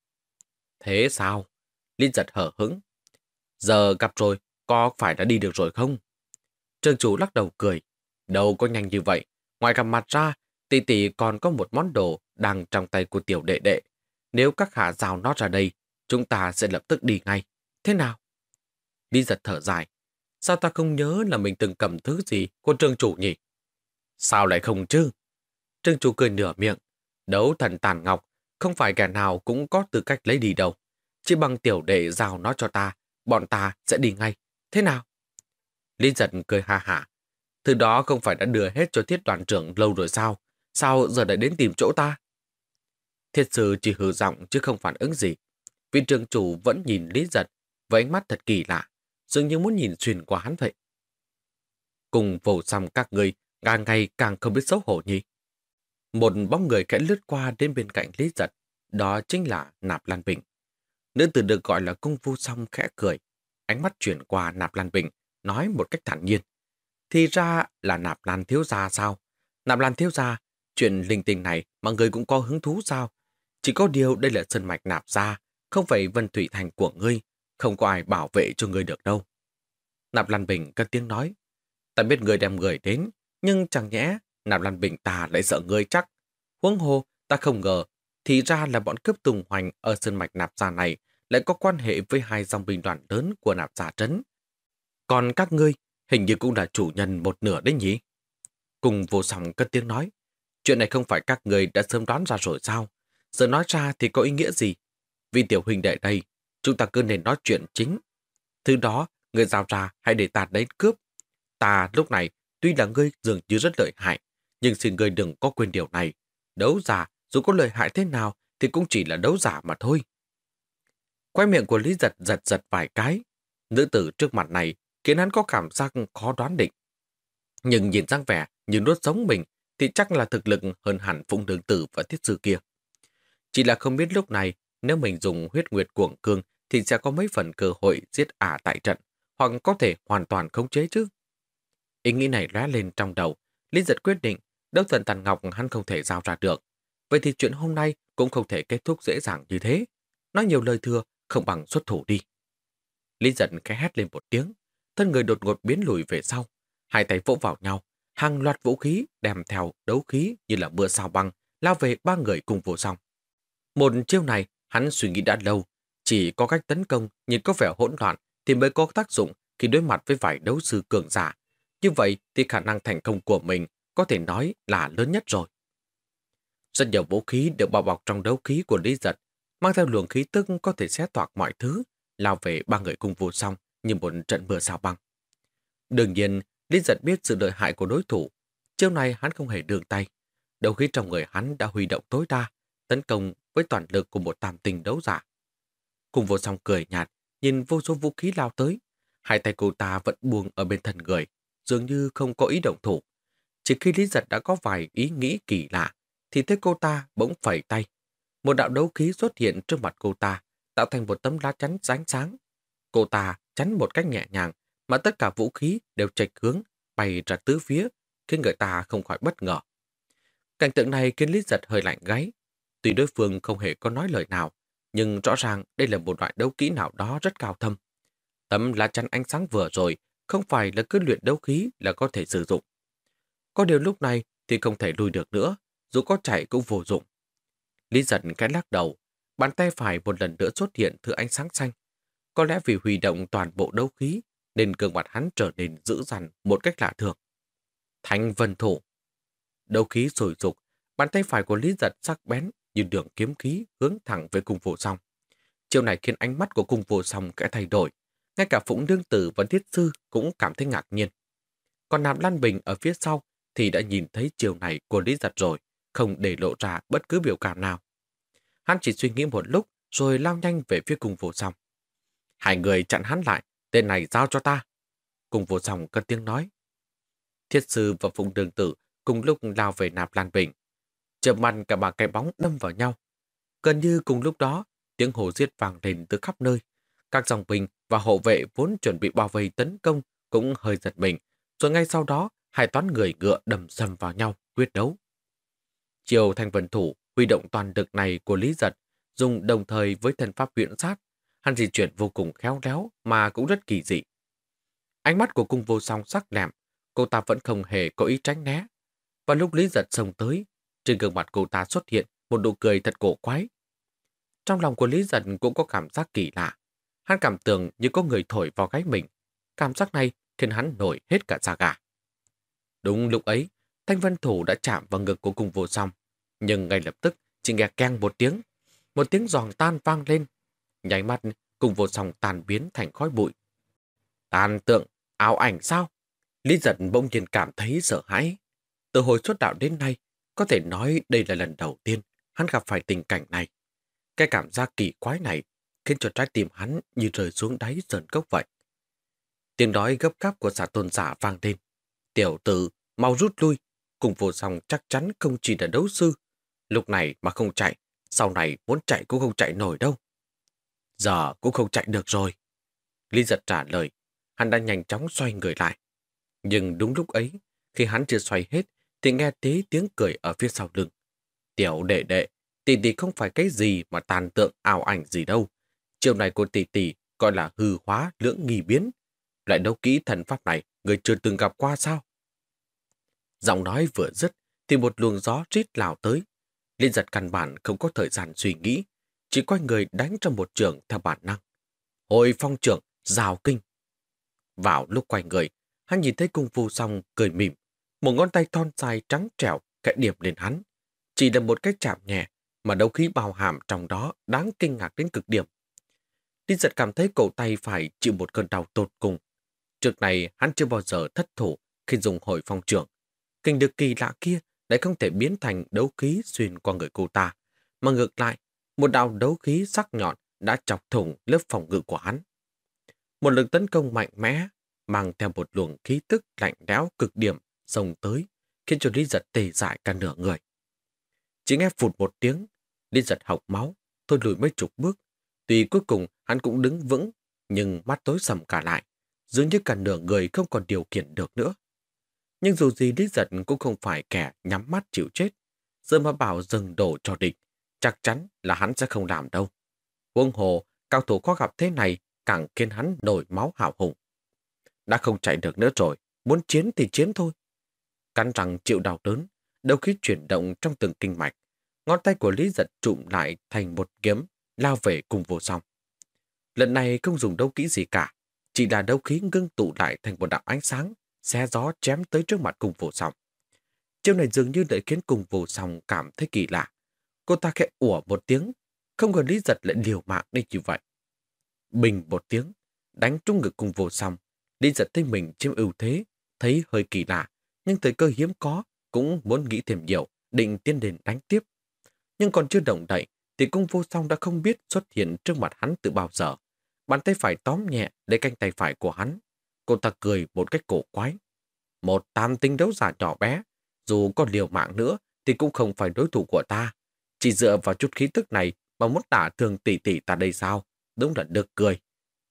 A: Thế sao? Linh giật hở hững. Giờ gặp rồi, có phải đã đi được rồi không? Trương chủ lắc đầu cười. Đâu có nhanh như vậy. Ngoài gặp mặt ra, tỷ tỷ còn có một món đồ đang trong tay của tiểu đệ đệ. Nếu các hạ rào nó ra đây, chúng ta sẽ lập tức đi ngay. Thế nào? Lý giật thở dài. Sao ta không nhớ là mình từng cầm thứ gì của trương chủ nhỉ? Sao lại không chứ? Trương chủ cười nửa miệng. Đấu thần tàn ngọc, không phải kẻ nào cũng có tư cách lấy đi đâu. Chỉ bằng tiểu đệ giao nó cho ta, bọn ta sẽ đi ngay. Thế nào? Lý giật cười ha hả. Thứ đó không phải đã đưa hết cho thiết đoàn trưởng lâu rồi sao? Sao giờ lại đến tìm chỗ ta? Thiết sư chỉ hừ giọng chứ không phản ứng gì. Vị trường chủ vẫn nhìn Lý giật với ánh mắt thật kỳ lạ, dường như muốn nhìn xuyên qua hắn vậy. Cùng vô xăm các người, càng ngày càng không biết xấu hổ nhỉ. Một bóng người khẽ lướt qua đến bên cạnh Lý giật, đó chính là Nạp Lan Bình. Nữ tử được gọi là cung phu song khẽ cười, ánh mắt chuyển qua Nạp Lan Bình, nói một cách thản nhiên. Thì ra là Nạp Lan Thiếu Gia sao? Nạp Lan Thiếu Gia, chuyện linh tinh này mọi người cũng có hứng thú sao? Chỉ có điều đây là sân mạch Nạp Gia, không phải Vân Thủy Thành của ngươi, không có ai bảo vệ cho ngươi được đâu. Nạp Lan Bình cất tiếng nói, ta biết ngươi đem người đến, nhưng chẳng nhẽ Nạp Lan Bình ta lại sợ ngươi chắc. Huống hồ, ta không ngờ, thì ra là bọn cướp tùng hoành ở sân mạch Nạp Gia này lại có quan hệ với hai dòng binh đoàn lớn của Nạp giả Trấn. Còn các ngươi, hình như cũng là chủ nhân một nửa đấy nhỉ? Cùng vô sòng cất tiếng nói, chuyện này không phải các người đã sớm đoán ra rồi sao? Giờ nói ra thì có ý nghĩa gì? Vì tiểu huynh đệ đây, chúng ta cứ nên nói chuyện chính. Thứ đó, người giao ra hãy để ta đến cướp. Ta lúc này, tuy là ngươi dường như rất lợi hại, nhưng xin ngươi đừng có quên điều này. Đấu giả, dù có lợi hại thế nào, thì cũng chỉ là đấu giả mà thôi. Quay miệng của Lý Giật giật giật vài cái. Nữ tử trước mặt này khiến hắn có cảm giác khó đoán định. Nhưng nhìn dáng vẻ như nuốt sống mình thì chắc là thực lực hơn hẳn Phụng Đường Tử và Thiết Sư kia. Chỉ là không biết lúc này nếu mình dùng huyết nguyệt cuồng cương thì sẽ có mấy phần cơ hội giết ả tại trận, hoặc có thể hoàn toàn khống chế chứ. Ý nghĩ này lóe lên trong đầu, Lý giật quyết định đấu thần tàn ngọc hắn không thể giao ra được. Vậy thì chuyện hôm nay cũng không thể kết thúc dễ dàng như thế. Nói nhiều lời thừa, không bằng xuất thủ đi. Lý giận khẽ hét lên một tiếng, thân người đột ngột biến lùi về sau. Hai tay vỗ vào nhau, hàng loạt vũ khí đem theo đấu khí như là mưa sao băng, lao về ba người cùng vô song. Một chiêu này, hắn suy nghĩ đã lâu, chỉ có cách tấn công nhìn có vẻ hỗn loạn thì mới có tác dụng khi đối mặt với vài đấu sư cường giả. Như vậy thì khả năng thành công của mình có thể nói là lớn nhất rồi. Rất nhiều vũ khí được bao bọc trong đấu khí của Lý Giật, mang theo luồng khí tức có thể xé toạc mọi thứ, lao về ba người cung vô song như một trận mưa sao băng. Đương nhiên, Lý Giật biết sự lợi hại của đối thủ. Chiêu này hắn không hề đường tay. Đầu khí trong người hắn đã huy động tối đa, tấn công với toàn lực của một tam tình đấu giả. Cùng vô song cười nhạt, nhìn vô số vũ khí lao tới. Hai tay cô ta vẫn buông ở bên thân người, dường như không có ý động thủ. Chỉ khi Lý Giật đã có vài ý nghĩ kỳ lạ, thì thấy cô ta bỗng phẩy tay. Một đạo đấu khí xuất hiện trước mặt cô ta, tạo thành một tấm lá chắn sáng sáng. Cô ta chắn một cách nhẹ nhàng, mà tất cả vũ khí đều chệch hướng, bay ra tứ phía, khiến người ta không khỏi bất ngờ. Cảnh tượng này khiến Lý Giật hơi lạnh gáy. Tuy đối phương không hề có nói lời nào, nhưng rõ ràng đây là một loại đấu kỹ nào đó rất cao thâm. Tấm lá chắn ánh sáng vừa rồi không phải là cứ luyện đấu khí là có thể sử dụng. Có điều lúc này thì không thể lùi được nữa, dù có chạy cũng vô dụng. Lý giật cái lắc đầu, bàn tay phải một lần nữa xuất hiện thứ ánh sáng xanh. Có lẽ vì huy động toàn bộ đấu khí, nên cường mặt hắn trở nên dữ dằn một cách lạ thường. Thanh vân thủ. Đấu khí sồi dục, bàn tay phải của Lý giật sắc bén như đường kiếm khí hướng thẳng về cung vô song. Chiều này khiến ánh mắt của cung vô song kẽ thay đổi. Ngay cả Phụng Đương Tử và Thiết Sư cũng cảm thấy ngạc nhiên. Còn Nạp Lan Bình ở phía sau thì đã nhìn thấy chiều này của Lý Giật rồi, không để lộ ra bất cứ biểu cảm nào. Hắn chỉ suy nghĩ một lúc rồi lao nhanh về phía cùng vô song. Hai người chặn hắn lại, tên này giao cho ta. cùng vô song cất tiếng nói. Thiết Sư và Phụng đường Tử cùng lúc lao về Nạp Lan Bình. Chợp mặt cả ba cái bóng đâm vào nhau. Gần như cùng lúc đó, tiếng hồ giết vàng lên từ khắp nơi. Các dòng binh và hộ vệ vốn chuẩn bị bao vây tấn công cũng hơi giật mình. Rồi ngay sau đó, hai toán người ngựa đầm sầm vào nhau, quyết đấu. Chiều thành vận thủ huy động toàn lực này của Lý Giật, dùng đồng thời với thần pháp huyện sát, hắn di chuyển vô cùng khéo léo mà cũng rất kỳ dị. Ánh mắt của cung vô song sắc lẹm, cô ta vẫn không hề có ý tránh né. Và lúc Lý Giật xông tới, trên gương mặt cô ta xuất hiện một nụ cười thật cổ quái. Trong lòng của Lý Giật cũng có cảm giác kỳ lạ. Hắn cảm tưởng như có người thổi vào gáy mình. Cảm giác này khiến hắn nổi hết cả da gà. Đúng lúc ấy, thanh vân thủ đã chạm vào ngực của cung vô song. Nhưng ngay lập tức chỉ nghe keng một tiếng. Một tiếng giòn tan vang lên. Nháy mắt, cùng vô song tan biến thành khói bụi. Tàn tượng, áo ảnh sao? Lý giật bỗng nhiên cảm thấy sợ hãi. Từ hồi xuất đạo đến nay, có thể nói đây là lần đầu tiên hắn gặp phải tình cảnh này. Cái cảm giác kỳ quái này khiến cho trái tim hắn như rơi xuống đáy sờn cốc vậy. Tiếng nói gấp gáp của giả tôn giả vang lên. Tiểu tử, mau rút lui, cùng vô song chắc chắn không chỉ là đấu sư. Lúc này mà không chạy, sau này muốn chạy cũng không chạy nổi đâu. Giờ cũng không chạy được rồi. Lý giật trả lời, hắn đã nhanh chóng xoay người lại. Nhưng đúng lúc ấy, khi hắn chưa xoay hết, thì nghe tí tiếng cười ở phía sau lưng. Tiểu đệ đệ, tỷ tỷ không phải cái gì mà tàn tượng ảo ảnh gì đâu. Chiều này của tỷ tỷ gọi là hư hóa lưỡng nghi biến. Lại đấu kỹ thần pháp này, người chưa từng gặp qua sao? Giọng nói vừa dứt, thì một luồng gió rít lào tới. Liên giật căn bản không có thời gian suy nghĩ, chỉ quay người đánh trong một trường theo bản năng. Hồi phong trưởng, rào kinh. Vào lúc quay người, hắn nhìn thấy cung phu xong cười mỉm. Một ngón tay thon dài trắng trẻo kẽ điểm lên hắn. Chỉ là một cái chạm nhẹ mà đấu khí bao hàm trong đó đáng kinh ngạc đến cực điểm. Linh giật cảm thấy cổ tay phải chịu một cơn đau tột cùng. Trước này hắn chưa bao giờ thất thủ khi dùng hồi phong trưởng. Kinh được kỳ lạ kia lại không thể biến thành đấu khí xuyên qua người cô ta, mà ngược lại, một đạo đấu khí sắc nhọn đã chọc thủng lớp phòng ngự của hắn. Một lực tấn công mạnh mẽ, mang theo một luồng khí tức lạnh lẽo cực điểm xông tới, khiến cho Lý Giật tê dại cả nửa người. Chỉ nghe phụt một tiếng, Lý Giật học máu, thôi lùi mấy chục bước. Tuy cuối cùng hắn cũng đứng vững, nhưng mắt tối sầm cả lại, dường như cả nửa người không còn điều khiển được nữa. Nhưng dù gì Lý Giật cũng không phải kẻ nhắm mắt chịu chết. Giờ mà bảo dừng đổ cho địch, chắc chắn là hắn sẽ không làm đâu. Quân hồ, cao thủ khó gặp thế này càng khiến hắn nổi máu hào hùng. Đã không chạy được nữa rồi, muốn chiến thì chiến thôi. Cắn răng chịu đau đớn, đầu khí chuyển động trong từng kinh mạch. Ngón tay của Lý Giật trụm lại thành một kiếm, lao về cùng vô song. Lần này không dùng đấu kỹ gì cả, chỉ là đấu khí ngưng tụ lại thành một đạo ánh sáng, xe gió chém tới trước mặt cùng vô song. Chiêu này dường như để khiến cùng vô song cảm thấy kỳ lạ. Cô ta khẽ ủa một tiếng, không ngờ Lý Giật lại liều mạng đi như vậy. Bình một tiếng, đánh trúng ngực cùng vô song. Lý Giật thấy mình chiếm ưu thế, thấy hơi kỳ lạ, nhưng thời cơ hiếm có, cũng muốn nghĩ thêm nhiều, định tiến đến đánh tiếp. Nhưng còn chưa động đậy, thì cung vô song đã không biết xuất hiện trước mặt hắn từ bao giờ. Bàn tay phải tóm nhẹ lấy canh tay phải của hắn. Cô ta cười một cách cổ quái. Một tam tinh đấu giả nhỏ bé, dù có liều mạng nữa thì cũng không phải đối thủ của ta. Chỉ dựa vào chút khí tức này mà muốn đả thương tỷ tỷ ta đây sao? Đúng là được cười.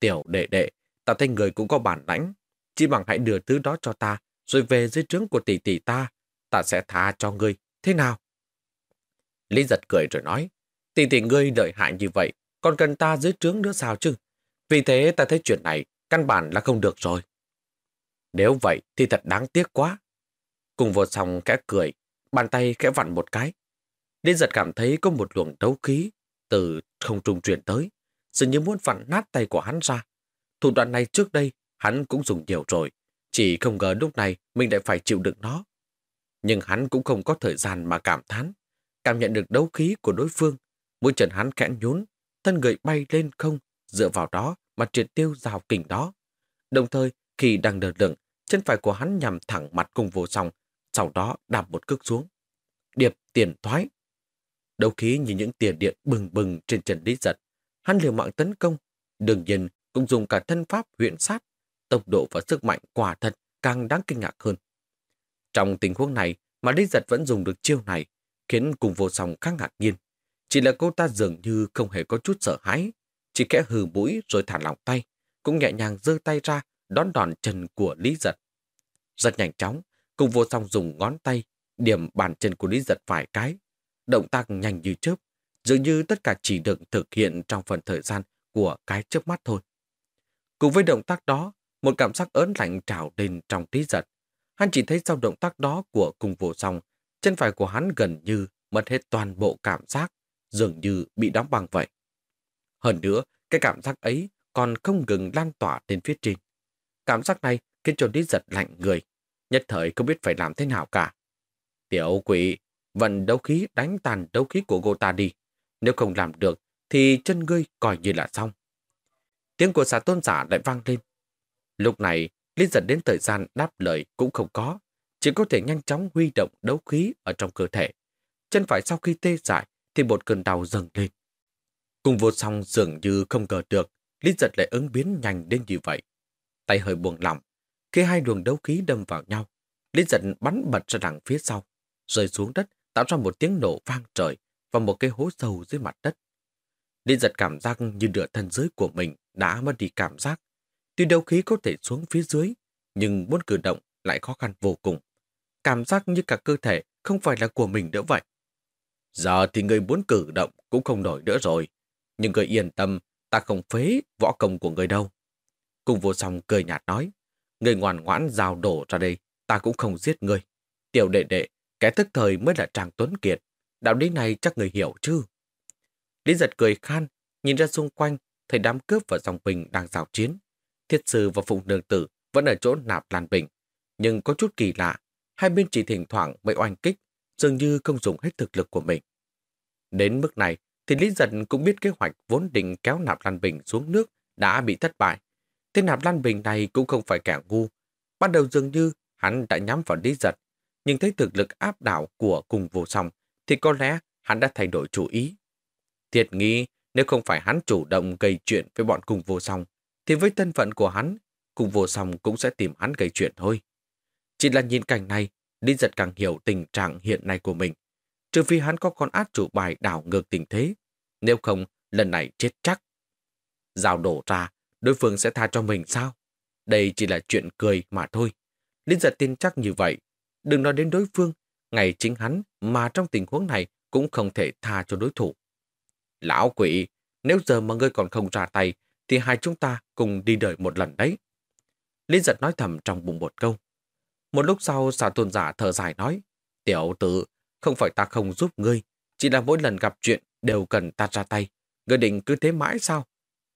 A: Tiểu đệ đệ, ta thấy người cũng có bản lãnh. Chỉ bằng hãy đưa thứ đó cho ta, rồi về dưới trướng của tỷ tỷ ta. Ta sẽ tha cho ngươi. Thế nào? Lý giật cười rồi nói. Tỷ tỷ ngươi lợi hại như vậy, còn cần ta dưới trướng nữa sao chứ? Vì thế ta thấy chuyện này căn bản là không được rồi. Nếu vậy thì thật đáng tiếc quá. Cùng vô song kẽ cười, bàn tay kẽ vặn một cái. Lý giật cảm thấy có một luồng đấu khí từ không trung truyền tới, dường như muốn vặn nát tay của hắn ra. Thủ đoạn này trước đây hắn cũng dùng nhiều rồi, chỉ không ngờ lúc này mình lại phải chịu đựng nó. Nhưng hắn cũng không có thời gian mà cảm thán. Cảm nhận được đấu khí của đối phương, mũi chân hắn kẽ nhún, thân người bay lên không, dựa vào đó mà triệt tiêu rào kình đó. Đồng thời, khi đang đờ đựng, chân phải của hắn nhằm thẳng mặt cùng vô song, sau đó đạp một cước xuống. Điệp tiền thoái. Đấu khí như những tiền điện bừng bừng trên trần lý giật. Hắn liều mạng tấn công, đương nhiên cũng dùng cả thân pháp huyện sát. Tốc độ và sức mạnh quả thật càng đáng kinh ngạc hơn. Trong tình huống này mà Lý Giật vẫn dùng được chiêu này, khiến cùng vô song khá ngạc nhiên. Chỉ là cô ta dường như không hề có chút sợ hãi, chỉ kẽ hừ mũi rồi thả lỏng tay, cũng nhẹ nhàng giơ tay ra đón đòn chân của Lý Giật. Rất nhanh chóng, cùng vô song dùng ngón tay điểm bàn chân của Lý Giật vài cái. động tác nhanh như chớp, dường như tất cả chỉ được thực hiện trong phần thời gian của cái chớp mắt thôi. Cùng với động tác đó, một cảm giác ớn lạnh trào lên trong lý giật. Hắn chỉ thấy sau động tác đó của cùng vô song, chân phải của hắn gần như mất hết toàn bộ cảm giác, dường như bị đóng băng vậy. Hơn nữa, cái cảm giác ấy còn không ngừng lan tỏa lên phía trên. Cảm giác này khiến cho Lý giật lạnh người, nhất thời không biết phải làm thế nào cả. Tiểu quỷ, vận đấu khí đánh tàn đấu khí của cô ta đi. Nếu không làm được, thì chân ngươi coi như là xong. Tiếng của xà tôn giả lại vang lên. Lúc này, Lý giật đến thời gian đáp lời cũng không có, chỉ có thể nhanh chóng huy động đấu khí ở trong cơ thể. Chân phải sau khi tê dại thì một cơn đau dần lên. Cùng vô song dường như không ngờ được, Lý giật lại ứng biến nhanh đến như vậy. Tay hơi buông lỏng, khi hai luồng đấu khí đâm vào nhau, Lý giật bắn bật ra đằng phía sau, rơi xuống đất tạo ra một tiếng nổ vang trời và một cái hố sâu dưới mặt đất. Lý giật cảm giác như nửa thân dưới của mình đã mất đi cảm giác. Tuy đấu khí có thể xuống phía dưới, nhưng muốn cử động lại khó khăn vô cùng. Cảm giác như cả cơ thể không phải là của mình nữa vậy. Giờ thì người muốn cử động cũng không nổi nữa rồi. Nhưng người yên tâm, ta không phế võ công của người đâu. Cùng vô song cười nhạt nói, người ngoan ngoãn rào đổ ra đây, ta cũng không giết người. Tiểu đệ đệ, kẻ thức thời mới là tràng Tuấn Kiệt. Đạo lý này chắc người hiểu chứ. Lý giật cười khan, nhìn ra xung quanh, thấy đám cướp và dòng bình đang giao chiến. Thiết sư và phụng đường tử vẫn ở chỗ nạp lan bình. Nhưng có chút kỳ lạ, hai bên chỉ thỉnh thoảng mới oanh kích, dường như không dùng hết thực lực của mình. Đến mức này, thì Lý Giật cũng biết kế hoạch vốn định kéo nạp Lan Bình xuống nước đã bị thất bại. Thế nạp Lan Bình này cũng không phải kẻ ngu. Ban đầu dường như hắn đã nhắm vào Lý Giật, nhưng thấy thực lực áp đảo của cùng vô song, thì có lẽ hắn đã thay đổi chủ ý. Thiệt nghĩ, nếu không phải hắn chủ động gây chuyện với bọn cùng vô song, thì với thân phận của hắn, cùng vô song cũng sẽ tìm hắn gây chuyện thôi. Chỉ là nhìn cảnh này, Lý Giật càng hiểu tình trạng hiện nay của mình. Trừ phi hắn có con át chủ bài đảo ngược tình thế. Nếu không, lần này chết chắc. Giao đổ ra, đối phương sẽ tha cho mình sao? Đây chỉ là chuyện cười mà thôi. linh giật tin chắc như vậy. Đừng nói đến đối phương, ngày chính hắn mà trong tình huống này cũng không thể tha cho đối thủ. Lão quỷ, nếu giờ mà ngươi còn không ra tay, thì hai chúng ta cùng đi đợi một lần đấy. linh giật nói thầm trong bụng một câu. Một lúc sau, xà tôn giả thở dài nói, Tiểu tử, không phải ta không giúp ngươi, chỉ là mỗi lần gặp chuyện đều cần ta ra tay. Ngươi định cứ thế mãi sao?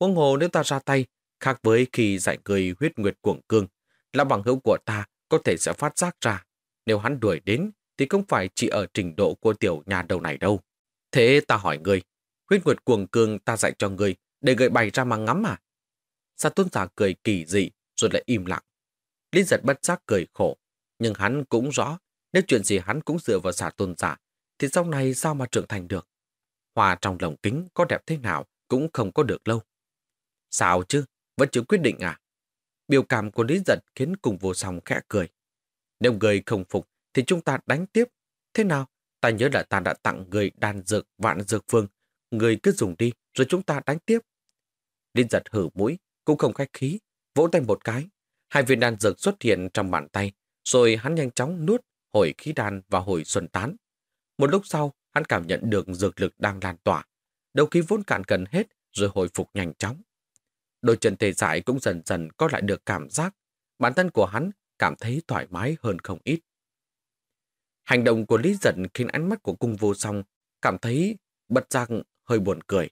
A: Huống hồ nếu ta ra tay, khác với khi dạy người huyết nguyệt cuồng cương, là bằng hữu của ta có thể sẽ phát giác ra. Nếu hắn đuổi đến, thì không phải chỉ ở trình độ của tiểu nhà đầu này đâu. Thế ta hỏi ngươi, huyết nguyệt cuồng cương ta dạy cho ngươi để ngươi bày ra mà ngắm à? Sa tôn giả cười kỳ dị rồi lại im lặng. Lý giật bất giác cười khổ, nhưng hắn cũng rõ nếu chuyện gì hắn cũng dựa vào giả tôn giả, thì sau này sao mà trưởng thành được? Hoa trong lồng kính có đẹp thế nào cũng không có được lâu. Sao chứ? Vẫn chưa quyết định à? Biểu cảm của Lý Giật khiến cùng vô song khẽ cười. Nếu người không phục thì chúng ta đánh tiếp. Thế nào? Ta nhớ là ta đã tặng người đàn dược vạn dược phương. Người cứ dùng đi rồi chúng ta đánh tiếp. Lý Giật hử mũi, cũng không khách khí, vỗ tay một cái. Hai viên đan dược xuất hiện trong bàn tay, rồi hắn nhanh chóng nuốt hồi khí đan và hồi xuân tán. Một lúc sau, hắn cảm nhận được dược lực đang lan tỏa. Đầu khí vốn cạn gần hết rồi hồi phục nhanh chóng. Đôi chân tê dại cũng dần dần có lại được cảm giác. Bản thân của hắn cảm thấy thoải mái hơn không ít. Hành động của Lý Giận khiến ánh mắt của cung vô song cảm thấy bật giác hơi buồn cười.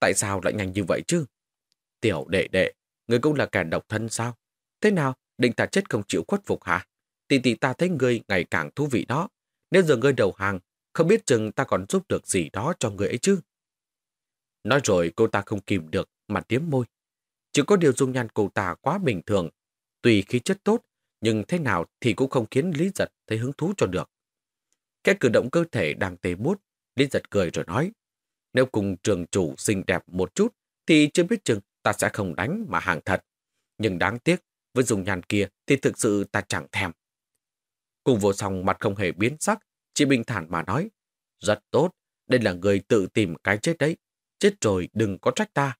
A: Tại sao lại nhanh như vậy chứ? Tiểu đệ đệ, người cũng là kẻ độc thân sao? Thế nào, định ta chết không chịu khuất phục hả? Tỷ tỷ ta thấy ngươi ngày càng thú vị đó. Nếu giờ ngươi đầu hàng, không biết chừng ta còn giúp được gì đó cho người ấy chứ. Nói rồi cô ta không kìm được mà tiếm môi. Chỉ có điều dung nhan cô ta quá bình thường. Tùy khí chất tốt, nhưng thế nào thì cũng không khiến Lý Giật thấy hứng thú cho được. Cái cử động cơ thể đang tê bút, Lý Giật cười rồi nói. Nếu cùng trường chủ xinh đẹp một chút, thì chưa biết chừng ta sẽ không đánh mà hàng thật. Nhưng đáng tiếc, với dùng nhan kia thì thực sự ta chẳng thèm. Cùng vô song mặt không hề biến sắc, chỉ bình thản mà nói. Rất tốt, đây là người tự tìm cái chết đấy. Chết rồi đừng có trách ta.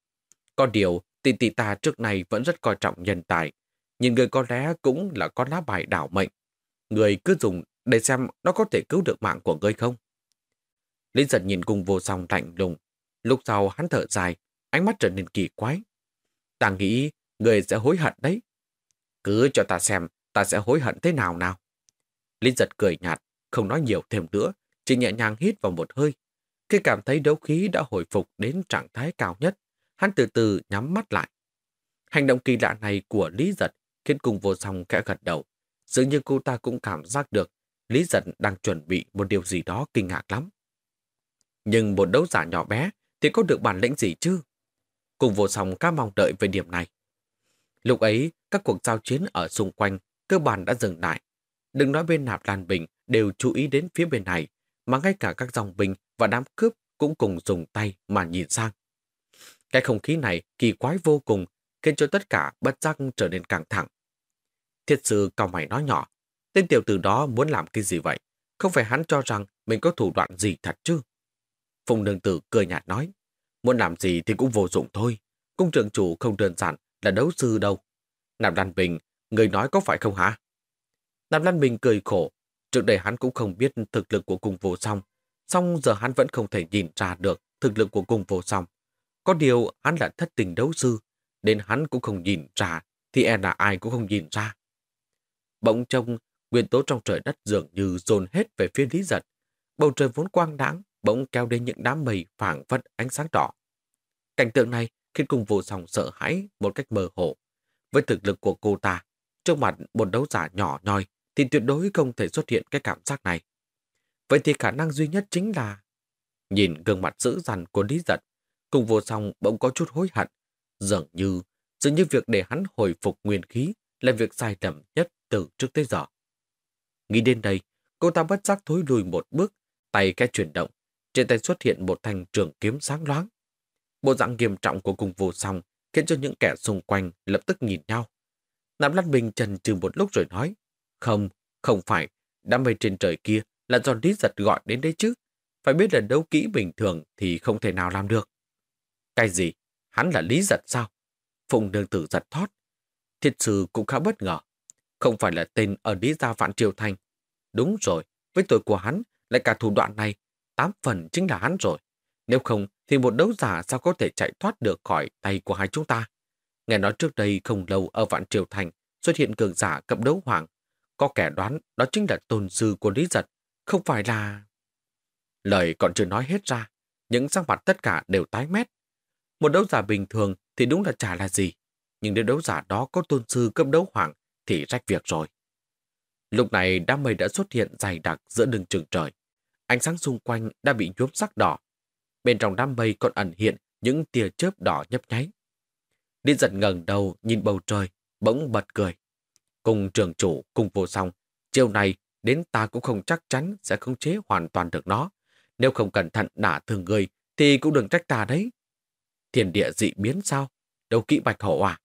A: Có điều, tỷ tỷ ta trước này vẫn rất coi trọng nhân tài. nhìn người có lẽ cũng là con lá bài đảo mệnh. Người cứ dùng để xem nó có thể cứu được mạng của ngươi không. Lý giật nhìn cùng vô song lạnh lùng. Lúc sau hắn thở dài, ánh mắt trở nên kỳ quái. Ta nghĩ người sẽ hối hận đấy. Cứ cho ta xem ta sẽ hối hận thế nào nào. Lý giật cười nhạt, không nói nhiều thêm nữa, chỉ nhẹ nhàng hít vào một hơi. Khi cảm thấy đấu khí đã hồi phục đến trạng thái cao nhất, hắn từ từ nhắm mắt lại. Hành động kỳ lạ này của Lý giật khiến cùng vô song kẽ gật đầu. Dường như cô ta cũng cảm giác được Lý giật đang chuẩn bị một điều gì đó kinh ngạc lắm. Nhưng một đấu giả nhỏ bé thì có được bản lĩnh gì chứ? Cùng vô song ca mong đợi về điểm này. Lúc ấy, các cuộc giao chiến ở xung quanh cơ bản đã dừng lại. Đừng nói bên nạp Lan Bình đều chú ý đến phía bên này, mà ngay cả các dòng binh và đám cướp cũng cùng dùng tay mà nhìn sang. Cái không khí này kỳ quái vô cùng, khiến cho tất cả bất giác trở nên căng thẳng. Thiệt sư cao mày nói nhỏ, tên tiểu tử đó muốn làm cái gì vậy? Không phải hắn cho rằng mình có thủ đoạn gì thật chứ? Phùng đường tử cười nhạt nói, muốn làm gì thì cũng vô dụng thôi. Cung trưởng chủ không đơn giản là đấu sư đâu. Nạp đan Bình, người nói có phải không hả? Nam Lan Bình cười khổ. Trước đây hắn cũng không biết thực lực của cung vô song. Xong giờ hắn vẫn không thể nhìn ra được thực lực của cung vô song. Có điều hắn là thất tình đấu sư, nên hắn cũng không nhìn ra, thì e là ai cũng không nhìn ra. Bỗng trông, nguyên tố trong trời đất dường như dồn hết về phía Lý Giật. Bầu trời vốn quang đãng bỗng kéo đến những đám mây phảng phất ánh sáng đỏ. Cảnh tượng này khiến cùng vô song sợ hãi một cách mơ hồ. Với thực lực của cô ta, trước mặt một đấu giả nhỏ nhoi thì tuyệt đối không thể xuất hiện cái cảm giác này. Vậy thì khả năng duy nhất chính là... Nhìn gương mặt dữ dằn của Lý Giật, cùng vô song bỗng có chút hối hận. Dường như, dường như việc để hắn hồi phục nguyên khí là việc sai lầm nhất từ trước tới giờ. Nghĩ đến đây, cô ta bất giác thối lùi một bước, tay cái chuyển động. Trên tay xuất hiện một thanh trường kiếm sáng loáng. Bộ dạng nghiêm trọng của cùng vô song khiến cho những kẻ xung quanh lập tức nhìn nhau. nam lát Bình trần trừ một lúc rồi nói, không, không phải, đám mây trên trời kia là do Lý Giật gọi đến đấy chứ. Phải biết là đấu kỹ bình thường thì không thể nào làm được. Cái gì? Hắn là Lý Giật sao? Phùng đường tử giật thoát. Thiệt sư cũng khá bất ngờ. Không phải là tên ở Lý Gia Vạn Triều Thành. Đúng rồi, với tuổi của hắn, lại cả thủ đoạn này, tám phần chính là hắn rồi. Nếu không, thì một đấu giả sao có thể chạy thoát được khỏi tay của hai chúng ta? Nghe nói trước đây không lâu ở Vạn Triều Thành xuất hiện cường giả cấp đấu hoàng. Có kẻ đoán đó chính là tôn sư của Lý Giật, không phải là... Lời còn chưa nói hết ra, những sắc mặt tất cả đều tái mét. Một đấu giả bình thường thì đúng là chả là gì, nhưng nếu đấu giả đó có tôn sư cấp đấu hoàng thì rách việc rồi. Lúc này đám mây đã xuất hiện dày đặc giữa đường trường trời. Ánh sáng xung quanh đã bị nhuốm sắc đỏ. Bên trong đám mây còn ẩn hiện những tia chớp đỏ nhấp nháy. Đi giật ngẩng đầu nhìn bầu trời, bỗng bật cười. Cùng trường chủ, cùng vô song, chiều này đến ta cũng không chắc chắn sẽ khống chế hoàn toàn được nó. Nếu không cẩn thận đả thương người thì cũng đừng trách ta đấy. Thiền địa dị biến sao? Đâu kỹ bạch hổ à?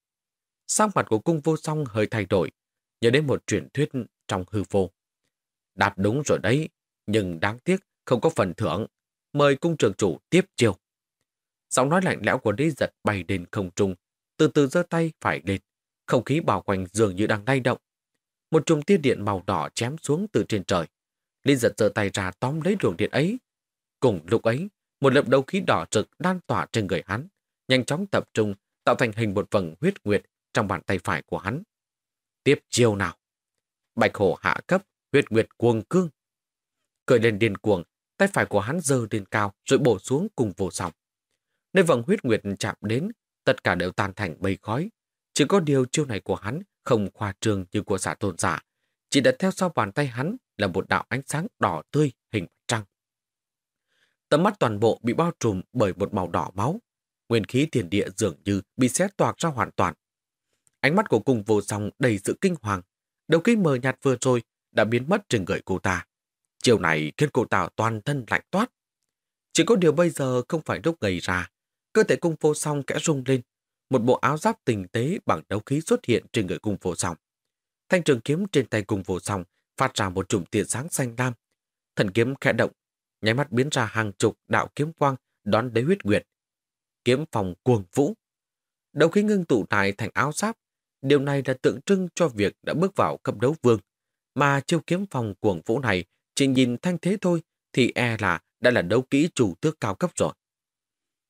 A: Sang mặt của cung vô song hơi thay đổi, nhớ đến một truyền thuyết trong hư vô. Đáp đúng rồi đấy, nhưng đáng tiếc không có phần thưởng. Mời cung trường chủ tiếp chiều. Giọng nói lạnh lẽo của Lý Giật bay đến không trung, từ từ giơ tay phải lên. Không khí bao quanh dường như đang lay động. Một chùm tia điện màu đỏ chém xuống từ trên trời. linh Giật giơ tay ra tóm lấy luồng điện ấy. Cùng lúc ấy, một lớp đầu khí đỏ rực đang tỏa trên người hắn, nhanh chóng tập trung tạo thành hình một vầng huyết nguyệt trong bàn tay phải của hắn. Tiếp chiêu nào. Bạch hổ hạ cấp, huyết nguyệt cuồng cương. Cười lên điên cuồng, tay phải của hắn giơ lên cao rồi bổ xuống cùng vô sòng. Nơi vầng huyết nguyệt chạm đến, tất cả đều tan thành mây khói. Chỉ có điều chiêu này của hắn không khoa trương như của giả tôn giả. Chỉ đặt theo sau bàn tay hắn là một đạo ánh sáng đỏ tươi hình trăng. Tầm mắt toàn bộ bị bao trùm bởi một màu đỏ máu. Nguyên khí thiền địa dường như bị xé toạc ra hoàn toàn. Ánh mắt của cùng vô song đầy sự kinh hoàng. Đầu kinh mờ nhạt vừa rồi đã biến mất trên người cô ta. Chiều này khiến cô ta toàn thân lạnh toát. Chỉ có điều bây giờ không phải lúc gầy ra. Cơ thể cung vô song kẽ rung lên. Một bộ áo giáp tinh tế bằng đấu khí xuất hiện trên người cung vô song. Thanh trường kiếm trên tay cung vô song phát ra một chùm tia sáng xanh lam. Thần kiếm khẽ động, nháy mắt biến ra hàng chục đạo kiếm quang đón lấy huyết nguyệt. Kiếm phòng cuồng vũ. đấu khí ngưng tụ tại thành áo giáp Điều này là tượng trưng cho việc đã bước vào cấp đấu vương. Mà chiêu kiếm phòng cuồng vũ này chỉ nhìn thanh thế thôi thì e là đã là đấu kỹ chủ tước cao cấp rồi.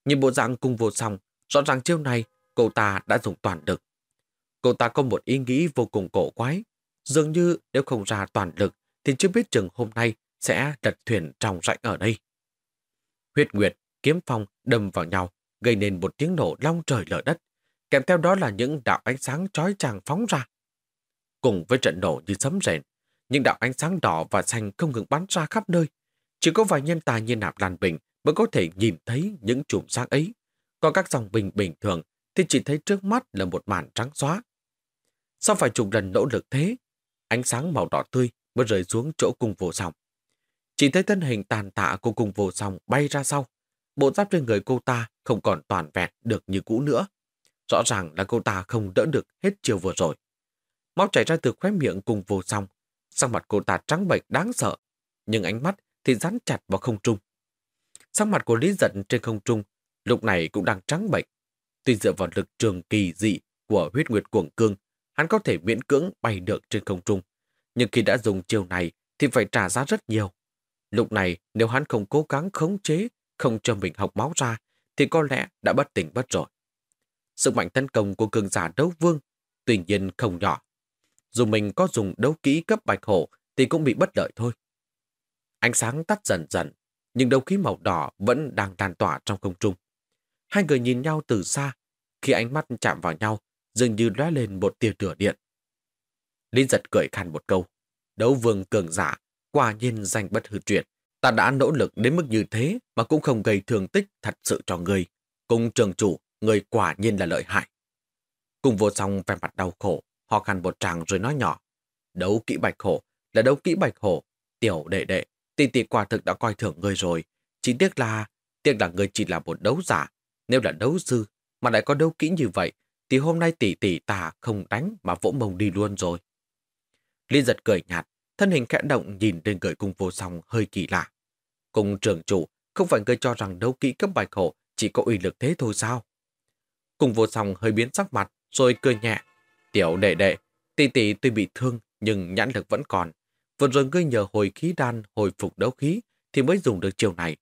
A: Nhìn bộ dạng cung vô song, rõ ràng chiêu này cô ta đã dùng toàn lực. Cô ta có một ý nghĩ vô cùng cổ quái. Dường như nếu không ra toàn lực thì chưa biết chừng hôm nay sẽ lật thuyền trong rãnh ở đây. Huyết Nguyệt, kiếm phong đâm vào nhau, gây nên một tiếng nổ long trời lở đất. Kèm theo đó là những đạo ánh sáng chói chang phóng ra. Cùng với trận nổ như sấm rền, những đạo ánh sáng đỏ và xanh không ngừng bắn ra khắp nơi. Chỉ có vài nhân tài như nạp lan bình mới có thể nhìn thấy những chùm sáng ấy. Còn các dòng bình bình thường thì chỉ thấy trước mắt là một màn trắng xóa. Sau phải chục lần nỗ lực thế, ánh sáng màu đỏ tươi mới rơi xuống chỗ cung vô song. Chỉ thấy thân hình tàn tạ của cung vô song bay ra sau. Bộ giáp trên người cô ta không còn toàn vẹn được như cũ nữa. Rõ ràng là cô ta không đỡ được hết chiều vừa rồi. Máu chảy ra từ khóe miệng cùng vô song. Sang mặt cô ta trắng bệch đáng sợ, nhưng ánh mắt thì dán chặt vào không trung. Sang mặt của Lý Giận trên không trung lúc này cũng đang trắng bệch. Tuy dựa vào lực trường kỳ dị của huyết nguyệt cuồng cương, hắn có thể miễn cưỡng bay được trên không trung. Nhưng khi đã dùng chiều này thì phải trả giá rất nhiều. Lúc này nếu hắn không cố gắng khống chế, không cho mình học máu ra, thì có lẽ đã bất tỉnh bất rồi. Sức mạnh tấn công của cường giả đấu vương tuy nhiên không nhỏ. Dù mình có dùng đấu kỹ cấp bạch hổ thì cũng bị bất lợi thôi. Ánh sáng tắt dần dần, nhưng đấu khí màu đỏ vẫn đang tàn tỏa trong không trung. Hai người nhìn nhau từ xa, khi ánh mắt chạm vào nhau, dường như lóe lên một tia lửa điện. Linh giật cười khăn một câu. Đấu vương cường giả, quả nhiên danh bất hư truyền. Ta đã nỗ lực đến mức như thế mà cũng không gây thương tích thật sự cho người. Cùng trường chủ, người quả nhiên là lợi hại. Cùng vô song vẻ mặt đau khổ, ho khăn một tràng rồi nói nhỏ. Đấu kỹ bạch hổ là đấu kỹ bạch hổ. Tiểu đệ đệ, tỷ tỷ quả thực đã coi thường người rồi. Chỉ tiếc là, tiếc là người chỉ là một đấu giả. Nếu là đấu sư mà lại có đấu kỹ như vậy, thì hôm nay tỷ tỷ ta không đánh mà vỗ mông đi luôn rồi. Liên giật cười nhạt, thân hình khẽ động nhìn lên người cung vô song hơi kỳ lạ. Cùng trưởng chủ, không phải người cho rằng đấu kỹ cấp bạch hổ chỉ có uy lực thế thôi sao? Cùng vô song hơi biến sắc mặt, rồi cười nhẹ. Tiểu đệ đệ, tỷ tỷ tuy bị thương nhưng nhãn lực vẫn còn. Vừa rồi ngươi nhờ hồi khí đan hồi phục đấu khí thì mới dùng được chiều này.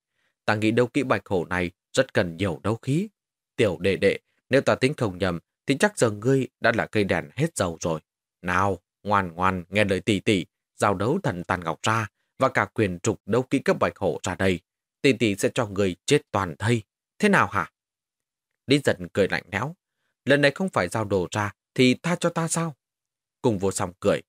A: Ta nghĩ đấu kỹ bạch hổ này rất cần nhiều đấu khí. Tiểu đệ đệ, nếu ta tính không nhầm thì chắc giờ ngươi đã là cây đèn hết dầu rồi. Nào, ngoan ngoan nghe lời tỷ tỷ, giao đấu thần tàn ngọc ra và cả quyền trục đấu kỹ cấp bạch hổ ra đây. Tỷ tỷ sẽ cho người chết toàn thây. Thế nào hả? Lý giận cười lạnh lẽo. Lần này không phải giao đồ ra thì tha cho ta sao? Cùng vô song cười.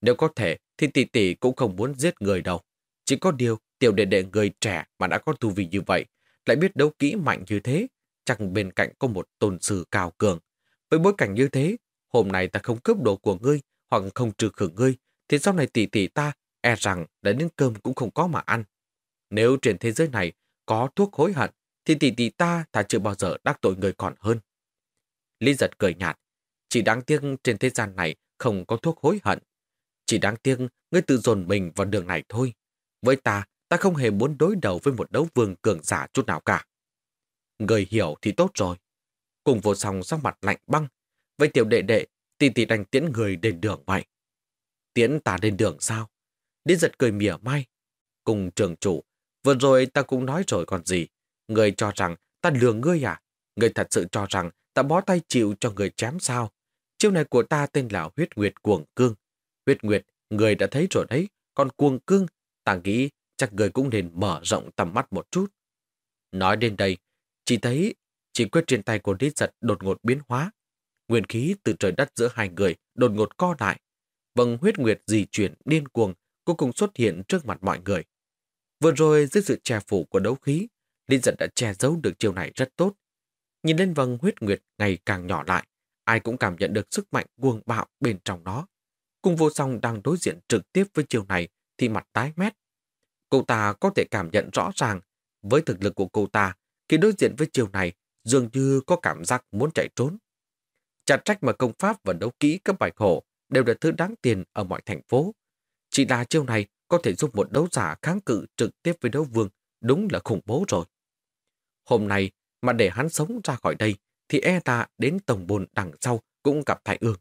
A: Nếu có thể thì tỷ tỷ cũng không muốn giết người đâu. Chỉ có điều tiểu đệ đệ người trẻ mà đã có tu vi như vậy lại biết đấu kỹ mạnh như thế chẳng bên cạnh có một tôn sư cao cường. Với bối cảnh như thế, hôm nay ta không cướp đồ của ngươi hoặc không trừ khử ngươi, thì sau này tỷ tỷ ta e rằng đã đến cơm cũng không có mà ăn. Nếu trên thế giới này có thuốc hối hận, thì tỷ tỷ ta ta chưa bao giờ đắc tội người còn hơn. Lý giật cười nhạt, chỉ đáng tiếc trên thế gian này không có thuốc hối hận. Chỉ đáng tiếc ngươi tự dồn mình vào đường này thôi. Với ta, ta không hề muốn đối đầu với một đấu vương cường giả chút nào cả. Người hiểu thì tốt rồi. Cùng vô song sắc mặt lạnh băng. Vậy tiểu đệ đệ, tì tì đành tiễn người đến đường vậy. Tiễn ta đền đường sao? Đi giật cười mỉa mai. Cùng trường chủ, vừa rồi ta cũng nói rồi còn gì. Người cho rằng ta lừa ngươi à? Người thật sự cho rằng ta bó tay chịu cho người chém sao? Chiêu này của ta tên là huyết nguyệt cuồng cương. Huyết nguyệt, người đã thấy rồi đấy. Còn cuồng cương, ta nghĩ chắc người cũng nên mở rộng tầm mắt một chút. Nói đến đây, chỉ thấy chỉ quyết trên tay của Lý Giật đột ngột biến hóa. Nguyên khí từ trời đất giữa hai người đột ngột co lại. Vầng huyết nguyệt di chuyển điên cuồng cuối cùng xuất hiện trước mặt mọi người. Vừa rồi dưới sự che phủ của đấu khí, Lý Giật đã che giấu được chiều này rất tốt. Nhìn lên vầng huyết nguyệt ngày càng nhỏ lại, ai cũng cảm nhận được sức mạnh cuồng bạo bên trong nó. Cùng vô song đang đối diện trực tiếp với chiều này thì mặt tái mét. Cô ta có thể cảm nhận rõ ràng với thực lực của cô ta khi đối diện với chiều này, dường như có cảm giác muốn chạy trốn. Chặt trách mà công pháp và đấu kỹ cấp bạch hổ đều là thứ đáng tiền ở mọi thành phố. Chỉ là chiêu này có thể giúp một đấu giả kháng cự trực tiếp với đấu vương, đúng là khủng bố rồi. Hôm nay mà để hắn sống ra khỏi đây, thì e ta đến tổng bồn đằng sau cũng gặp thải ương.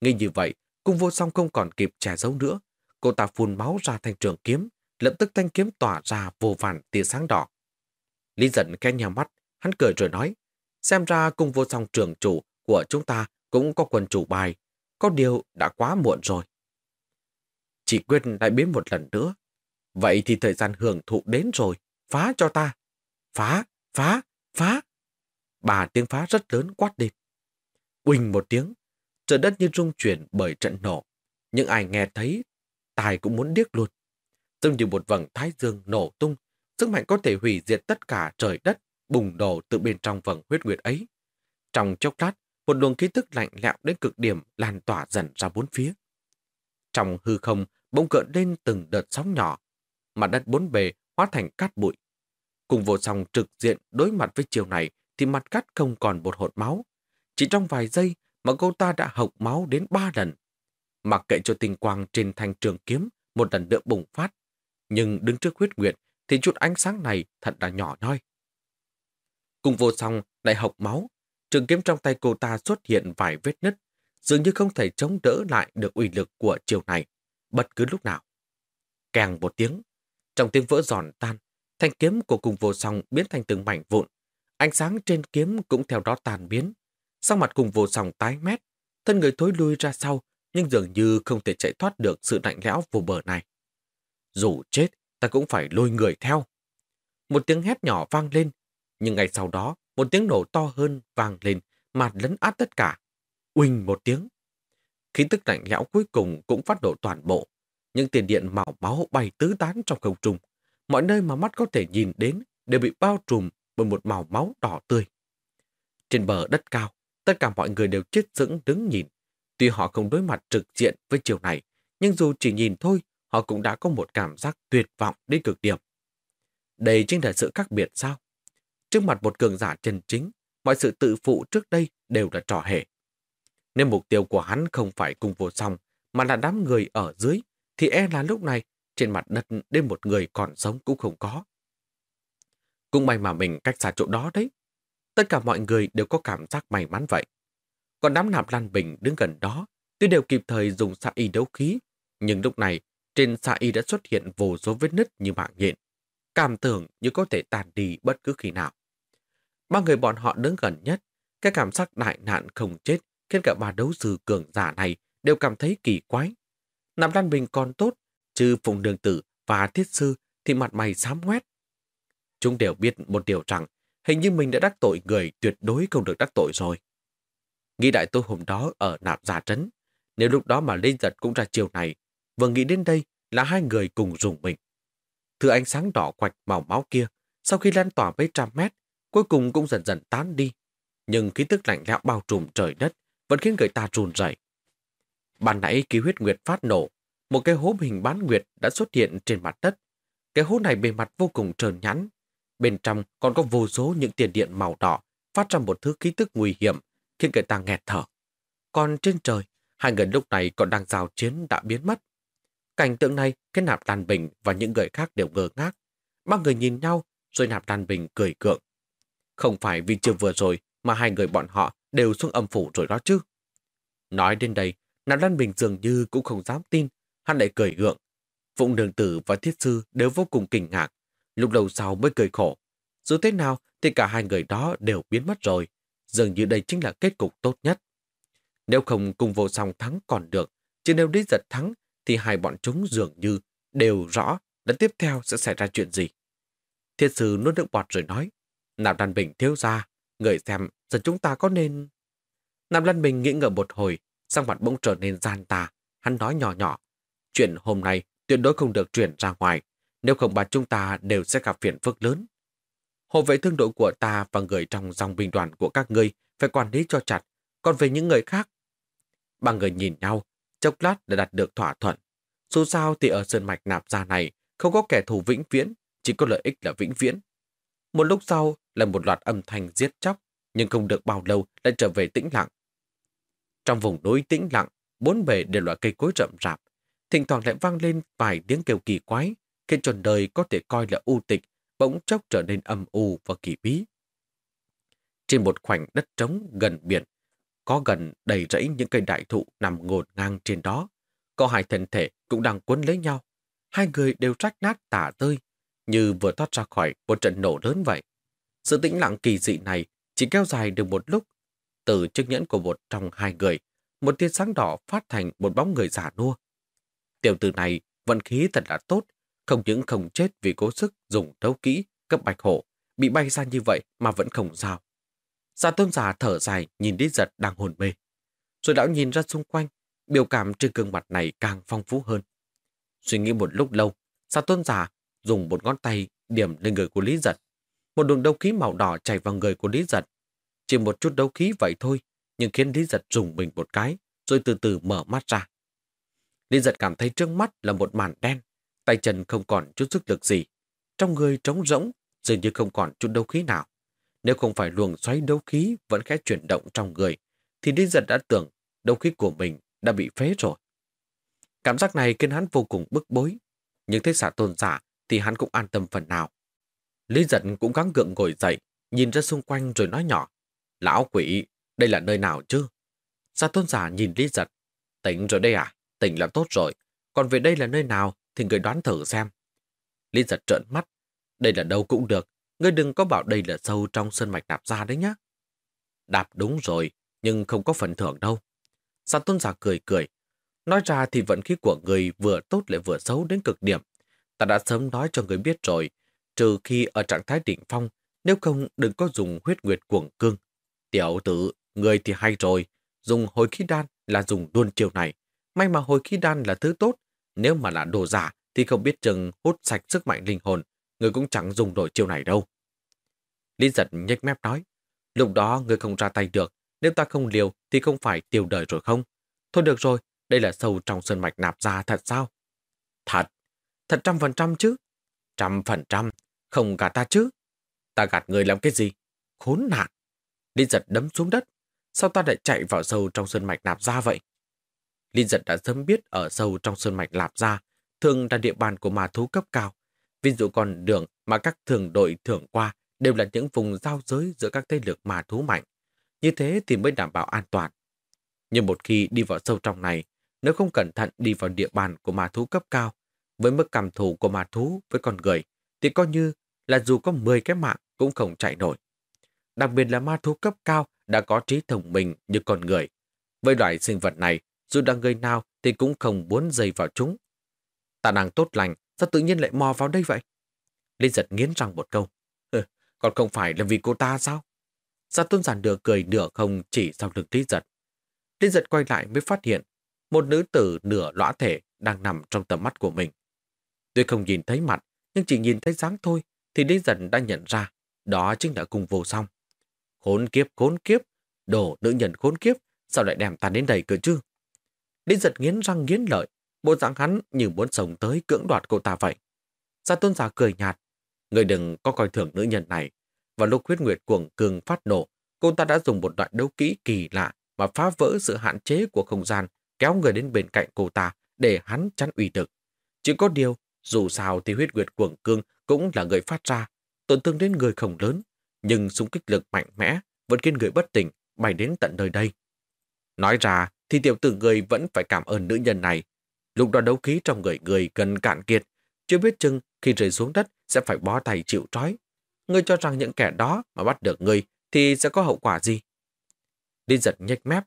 A: Nghĩ như vậy, cung vô song không còn kịp che giấu nữa. Cô ta phun máu ra thành trường kiếm, lập tức thanh kiếm tỏa ra vô vàn tia sáng đỏ. Lý giận khen nhà mắt, hắn cười rồi nói, xem ra cung vô song trường chủ của chúng ta cũng có quần chủ bài, có điều đã quá muộn rồi. Chỉ quyết lại biến một lần nữa. Vậy thì thời gian hưởng thụ đến rồi, phá cho ta. Phá, phá, phá. Bà tiếng phá rất lớn quát đêm. Quỳnh một tiếng, trời đất như rung chuyển bởi trận nổ. Những ai nghe thấy, tài cũng muốn điếc luôn. Giống như một vầng thái dương nổ tung, sức mạnh có thể hủy diệt tất cả trời đất, bùng đổ từ bên trong vầng huyết nguyệt ấy. Trong chốc lát, một luồng khí tức lạnh lẽo đến cực điểm lan tỏa dần ra bốn phía. Trong hư không, bỗng cợn lên từng đợt sóng nhỏ, mặt đất bốn bề hóa thành cát bụi. Cùng vô song trực diện đối mặt với chiều này thì mặt cát không còn một hột máu. Chỉ trong vài giây mà cô ta đã hộc máu đến ba lần. Mặc kệ cho tinh quang trên thanh trường kiếm một lần nữa bùng phát. Nhưng đứng trước huyết nguyện thì chút ánh sáng này thật là nhỏ nhoi. Cùng vô song lại hộc máu, trường kiếm trong tay cô ta xuất hiện vài vết nứt, dường như không thể chống đỡ lại được uy lực của chiều này, bất cứ lúc nào. Càng một tiếng, trong tiếng vỡ giòn tan, thanh kiếm của cùng vô song biến thành từng mảnh vụn. Ánh sáng trên kiếm cũng theo đó tàn biến. Sau mặt cùng vô song tái mét, thân người thối lui ra sau, nhưng dường như không thể chạy thoát được sự lạnh lẽo vô bờ này. Dù chết, ta cũng phải lôi người theo. Một tiếng hét nhỏ vang lên, nhưng ngay sau đó, một tiếng nổ to hơn vang lên, mà lấn át tất cả. Uỳnh một tiếng. Khí tức lạnh lẽo cuối cùng cũng phát độ toàn bộ. Những tiền điện màu máu bay tứ tán trong không trung. Mọi nơi mà mắt có thể nhìn đến đều bị bao trùm bởi một màu máu đỏ tươi. Trên bờ đất cao, tất cả mọi người đều chết dững đứng nhìn. Tuy họ không đối mặt trực diện với chiều này, nhưng dù chỉ nhìn thôi, họ cũng đã có một cảm giác tuyệt vọng đến cực điểm. Đây chính là sự khác biệt sao? Trước mặt một cường giả chân chính, mọi sự tự phụ trước đây đều là trò hề. Nếu mục tiêu của hắn không phải cùng vô song, mà là đám người ở dưới, thì e là lúc này trên mặt đất đến một người còn sống cũng không có. Cũng may mà mình cách xa chỗ đó đấy. Tất cả mọi người đều có cảm giác may mắn vậy. Còn đám nạp Lan Bình đứng gần đó, tuy đều kịp thời dùng xạ y đấu khí, nhưng lúc này trên xa y đã xuất hiện vô số vết nứt như mạng nhện. Cảm tưởng như có thể tàn đi bất cứ khi nào. Ba người bọn họ đứng gần nhất, cái cảm giác đại nạn không chết khiến cả ba đấu sư cường giả này đều cảm thấy kỳ quái. nam đan Bình còn tốt, chứ Phùng Đường Tử và Thiết Sư thì mặt mày xám ngoét. Chúng đều biết một điều rằng hình như mình đã đắc tội người tuyệt đối không được đắc tội rồi. Nghĩ đại tôi hôm đó ở nạp giả trấn, nếu lúc đó mà linh giật cũng ra chiều này, vừa nghĩ đến đây là hai người cùng dùng mình. Thứ ánh sáng đỏ quạch màu máu kia, sau khi lan tỏa mấy trăm mét, cuối cùng cũng dần dần tán đi. Nhưng khí tức lạnh lẽo bao trùm trời đất vẫn khiến người ta run rẩy. Ban nãy ký huyết nguyệt phát nổ, một cái hố hình bán nguyệt đã xuất hiện trên mặt đất. Cái hố này bề mặt vô cùng trơn nhẵn. Bên trong còn có vô số những tiền điện màu đỏ phát ra một thứ khí tức nguy hiểm khiến người ta nghẹt thở. Còn trên trời, hai người lúc này còn đang giao chiến đã biến mất. Cảnh tượng này khiến nạp đàn bình và những người khác đều ngơ ngác. Ba người nhìn nhau rồi nạp đàn bình cười cượng. Không phải vì chưa vừa rồi mà hai người bọn họ đều xuống âm phủ rồi đó chứ. Nói đến đây, Nạp đàn Bình dường như cũng không dám tin, hắn lại cười gượng. Phụng đường tử và thiết sư đều vô cùng kinh ngạc, lúc đầu sau mới cười khổ. Dù thế nào thì cả hai người đó đều biến mất rồi, dường như đây chính là kết cục tốt nhất. Nếu không cùng vô song thắng còn được, chứ nếu đi giật thắng thì hai bọn chúng dường như đều rõ đã tiếp theo sẽ xảy ra chuyện gì. Thiên sư nuốt nước bọt rồi nói, Nạp Lan Bình thiếu ra, người xem giờ chúng ta có nên... Nạp Lan Bình nghĩ ngợi một hồi, sang mặt bỗng trở nên gian tà. Hắn nói nhỏ nhỏ, chuyện hôm nay tuyệt đối không được chuyển ra ngoài, nếu không bà chúng ta đều sẽ gặp phiền phức lớn. Hộ vệ thương đội của ta và người trong dòng binh đoàn của các ngươi phải quản lý cho chặt, còn về những người khác. Ba người nhìn nhau, chốc lát đã đạt được thỏa thuận. Dù sao thì ở sơn mạch nạp gia này không có kẻ thù vĩnh viễn, chỉ có lợi ích là vĩnh viễn. Một lúc sau là một loạt âm thanh giết chóc, nhưng không được bao lâu lại trở về tĩnh lặng. Trong vùng núi tĩnh lặng, bốn bề đều là cây cối rậm rạp. Thỉnh thoảng lại vang lên vài tiếng kêu kỳ quái, khiến tròn đời có thể coi là u tịch, bỗng chốc trở nên âm u và kỳ bí. Trên một khoảnh đất trống gần biển, có gần đầy rẫy những cây đại thụ nằm ngổn ngang trên đó. Có hai thân thể cũng đang cuốn lấy nhau. hai người đều trách nát tả tơi, như vừa thoát ra khỏi một trận nổ lớn vậy. Sự tĩnh lặng kỳ dị này chỉ kéo dài được một lúc. Từ chiếc nhẫn của một trong hai người, một tia sáng đỏ phát thành một bóng người giả nua. Tiểu tử này vận khí thật là tốt, không những không chết vì cố sức dùng đấu kỹ cấp bạch hổ, bị bay ra như vậy mà vẫn không sao. Giả tôn giả thở dài nhìn đi giật đang hồn mê. Rồi lão nhìn ra xung quanh, biểu cảm trên gương mặt này càng phong phú hơn. Suy nghĩ một lúc lâu, giả tôn giả dùng một ngón tay điểm lên người của Lý Giật. Một đường đấu khí màu đỏ chảy vào người của Lý Giật. Chỉ một chút đấu khí vậy thôi, nhưng khiến Lý Giật rùng mình một cái, rồi từ từ mở mắt ra. Lý Giật cảm thấy trước mắt là một màn đen, tay chân không còn chút sức lực gì. Trong người trống rỗng, dường như không còn chút đấu khí nào. Nếu không phải luồng xoáy đấu khí vẫn khẽ chuyển động trong người, thì Lý Giật đã tưởng đấu khí của mình đã bị phế rồi. Cảm giác này khiến hắn vô cùng bức bối. Nhưng thấy xả tôn giả thì hắn cũng an tâm phần nào. Lý giật cũng gắng gượng ngồi dậy, nhìn ra xung quanh rồi nói nhỏ. Lão quỷ, đây là nơi nào chứ? Xả tôn giả nhìn Lý giật. Tỉnh rồi đây à? Tỉnh là tốt rồi. Còn về đây là nơi nào thì người đoán thử xem. Lý giật trợn mắt. Đây là đâu cũng được. Ngươi đừng có bảo đây là sâu trong sân mạch đạp ra đấy nhá. Đạp đúng rồi, nhưng không có phần thưởng đâu. Sàn tôn giả cười cười. Nói ra thì vận khí của người vừa tốt lại vừa xấu đến cực điểm. Ta đã sớm nói cho người biết rồi, trừ khi ở trạng thái đỉnh phong, nếu không đừng có dùng huyết nguyệt cuồng cương. Tiểu tử, người thì hay rồi, dùng hồi khí đan là dùng luôn chiều này. May mà hồi khí đan là thứ tốt, nếu mà là đồ giả thì không biết chừng hút sạch sức mạnh linh hồn, người cũng chẳng dùng nổi chiêu này đâu. Lý giật nhếch mép nói, lúc đó người không ra tay được, nếu ta không liều thì không phải tiêu đời rồi không? Thôi được rồi, đây là sâu trong sơn mạch nạp ra thật sao? Thật, thật trăm phần trăm chứ. Trăm phần trăm, không gạt ta chứ. Ta gạt người làm cái gì? Khốn nạn. Linh giật đấm xuống đất. Sao ta lại chạy vào sâu trong sơn mạch nạp ra vậy? Linh giật đã sớm biết ở sâu trong sơn mạch nạp ra thường là địa bàn của ma thú cấp cao. Ví dụ con đường mà các thường đội thường qua đều là những vùng giao giới giữa các thế lực ma thú mạnh. Như thế thì mới đảm bảo an toàn. Nhưng một khi đi vào sâu trong này, nếu không cẩn thận đi vào địa bàn của ma thú cấp cao, với mức cảm thù của ma thú với con người, thì coi như là dù có 10 cái mạng cũng không chạy nổi. Đặc biệt là ma thú cấp cao đã có trí thông minh như con người. Với loại sinh vật này, dù là người nào thì cũng không muốn dây vào chúng. Ta đang tốt lành, sao tự nhiên lại mò vào đây vậy? Linh giật nghiến răng một câu. còn không phải là vì cô ta sao? Gia tôn giản nửa cười nửa không chỉ sau lưng Lý giật. Lý giật quay lại mới phát hiện một nữ tử nửa lõa thể đang nằm trong tầm mắt của mình. Tuy không nhìn thấy mặt, nhưng chỉ nhìn thấy dáng thôi, thì Lý giật đã nhận ra đó chính là cùng vô song. Khốn kiếp, khốn kiếp, đồ nữ nhân khốn kiếp, sao lại đem ta đến đây cơ chứ? Lý giật nghiến răng nghiến lợi, bộ dạng hắn như muốn sống tới cưỡng đoạt cô ta vậy. Gia tôn giả cười nhạt, người đừng có coi thường nữ nhân này, vào lúc huyết nguyệt cuồng cường phát nổ, cô ta đã dùng một đoạn đấu kỹ kỳ lạ mà phá vỡ sự hạn chế của không gian, kéo người đến bên cạnh cô ta để hắn chắn uy lực. Chỉ có điều, dù sao thì huyết nguyệt cuồng cương cũng là người phát ra, tổn thương đến người không lớn, nhưng súng kích lực mạnh mẽ vẫn khiến người bất tỉnh bay đến tận nơi đây. Nói ra thì tiểu tử người vẫn phải cảm ơn nữ nhân này. Lúc đó đấu khí trong người người gần cạn kiệt, chưa biết chừng khi rơi xuống đất sẽ phải bó tay chịu trói, Ngươi cho rằng những kẻ đó mà bắt được ngươi thì sẽ có hậu quả gì? đi giật nhếch mép.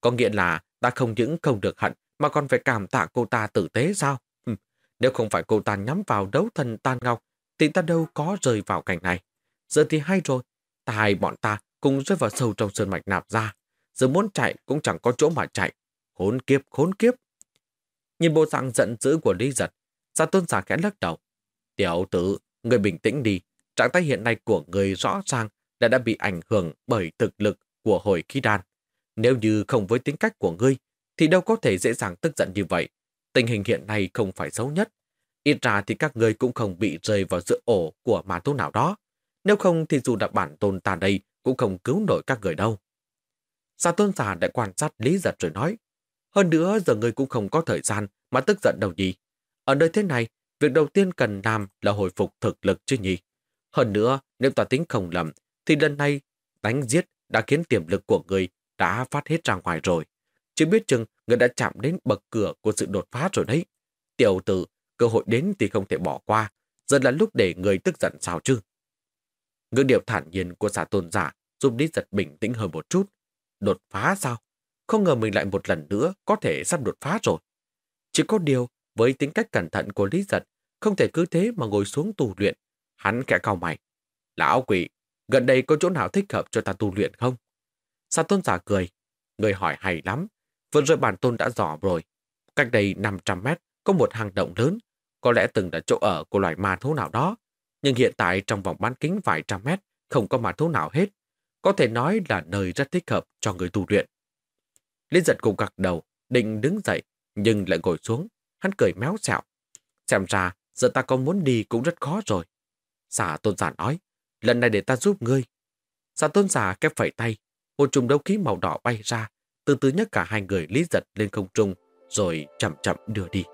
A: Có nghĩa là ta không những không được hận mà còn phải cảm tạ cô ta tử tế sao? Ừ. Nếu không phải cô ta nhắm vào đấu thần tan ngọc thì ta đâu có rơi vào cảnh này. Giờ thì hay rồi. Ta hai bọn ta cùng rơi vào sâu trong sơn mạch nạp ra. Giờ muốn chạy cũng chẳng có chỗ mà chạy. Khốn kiếp, khốn kiếp. Nhìn bộ dạng giận dữ của Lý giật, Gia tôn giả khẽ lắc đầu. Tiểu tử, người bình tĩnh đi, Trạng thái hiện nay của người rõ ràng là đã bị ảnh hưởng bởi thực lực của hồi khí đan. Nếu như không với tính cách của ngươi, thì đâu có thể dễ dàng tức giận như vậy. Tình hình hiện nay không phải xấu nhất. Ít ra thì các ngươi cũng không bị rơi vào giữa ổ của mà thú nào đó. Nếu không thì dù đã bản tôn ta đây cũng không cứu nổi các người đâu. Sa tôn giả đã quan sát lý giật rồi nói. Hơn nữa giờ ngươi cũng không có thời gian mà tức giận đâu nhỉ. Ở nơi thế này, việc đầu tiên cần làm là hồi phục thực lực chứ nhỉ. Hơn nữa, nếu tòa tính không lầm, thì lần này đánh giết đã khiến tiềm lực của người đã phát hết ra ngoài rồi. Chưa biết chừng người đã chạm đến bậc cửa của sự đột phá rồi đấy. Tiểu tử, cơ hội đến thì không thể bỏ qua, giờ là lúc để người tức giận sao chứ. Ngữ điệu thản nhiên của xã tôn giả giúp Lý giật bình tĩnh hơn một chút. Đột phá sao? Không ngờ mình lại một lần nữa có thể sắp đột phá rồi. Chỉ có điều, với tính cách cẩn thận của Lý giật, không thể cứ thế mà ngồi xuống tu luyện. Hắn kẻ cao mày. Lão quỷ, gần đây có chỗ nào thích hợp cho ta tu luyện không? Sa tôn giả cười. Người hỏi hay lắm. Vừa rồi bản tôn đã dò rồi. Cách đây 500 mét có một hang động lớn. Có lẽ từng là chỗ ở của loài ma thú nào đó. Nhưng hiện tại trong vòng bán kính vài trăm mét không có ma thú nào hết. Có thể nói là nơi rất thích hợp cho người tu luyện. Liên giật cục gật đầu, định đứng dậy, nhưng lại ngồi xuống. Hắn cười méo xẹo. Xem ra, giờ ta có muốn đi cũng rất khó rồi. Xà tôn giả nói, lần này để ta giúp ngươi. Xà tôn giả kép phẩy tay, một chùm đấu khí màu đỏ bay ra, từ từ nhấc cả hai người lý giật lên không trung, rồi chậm chậm đưa đi.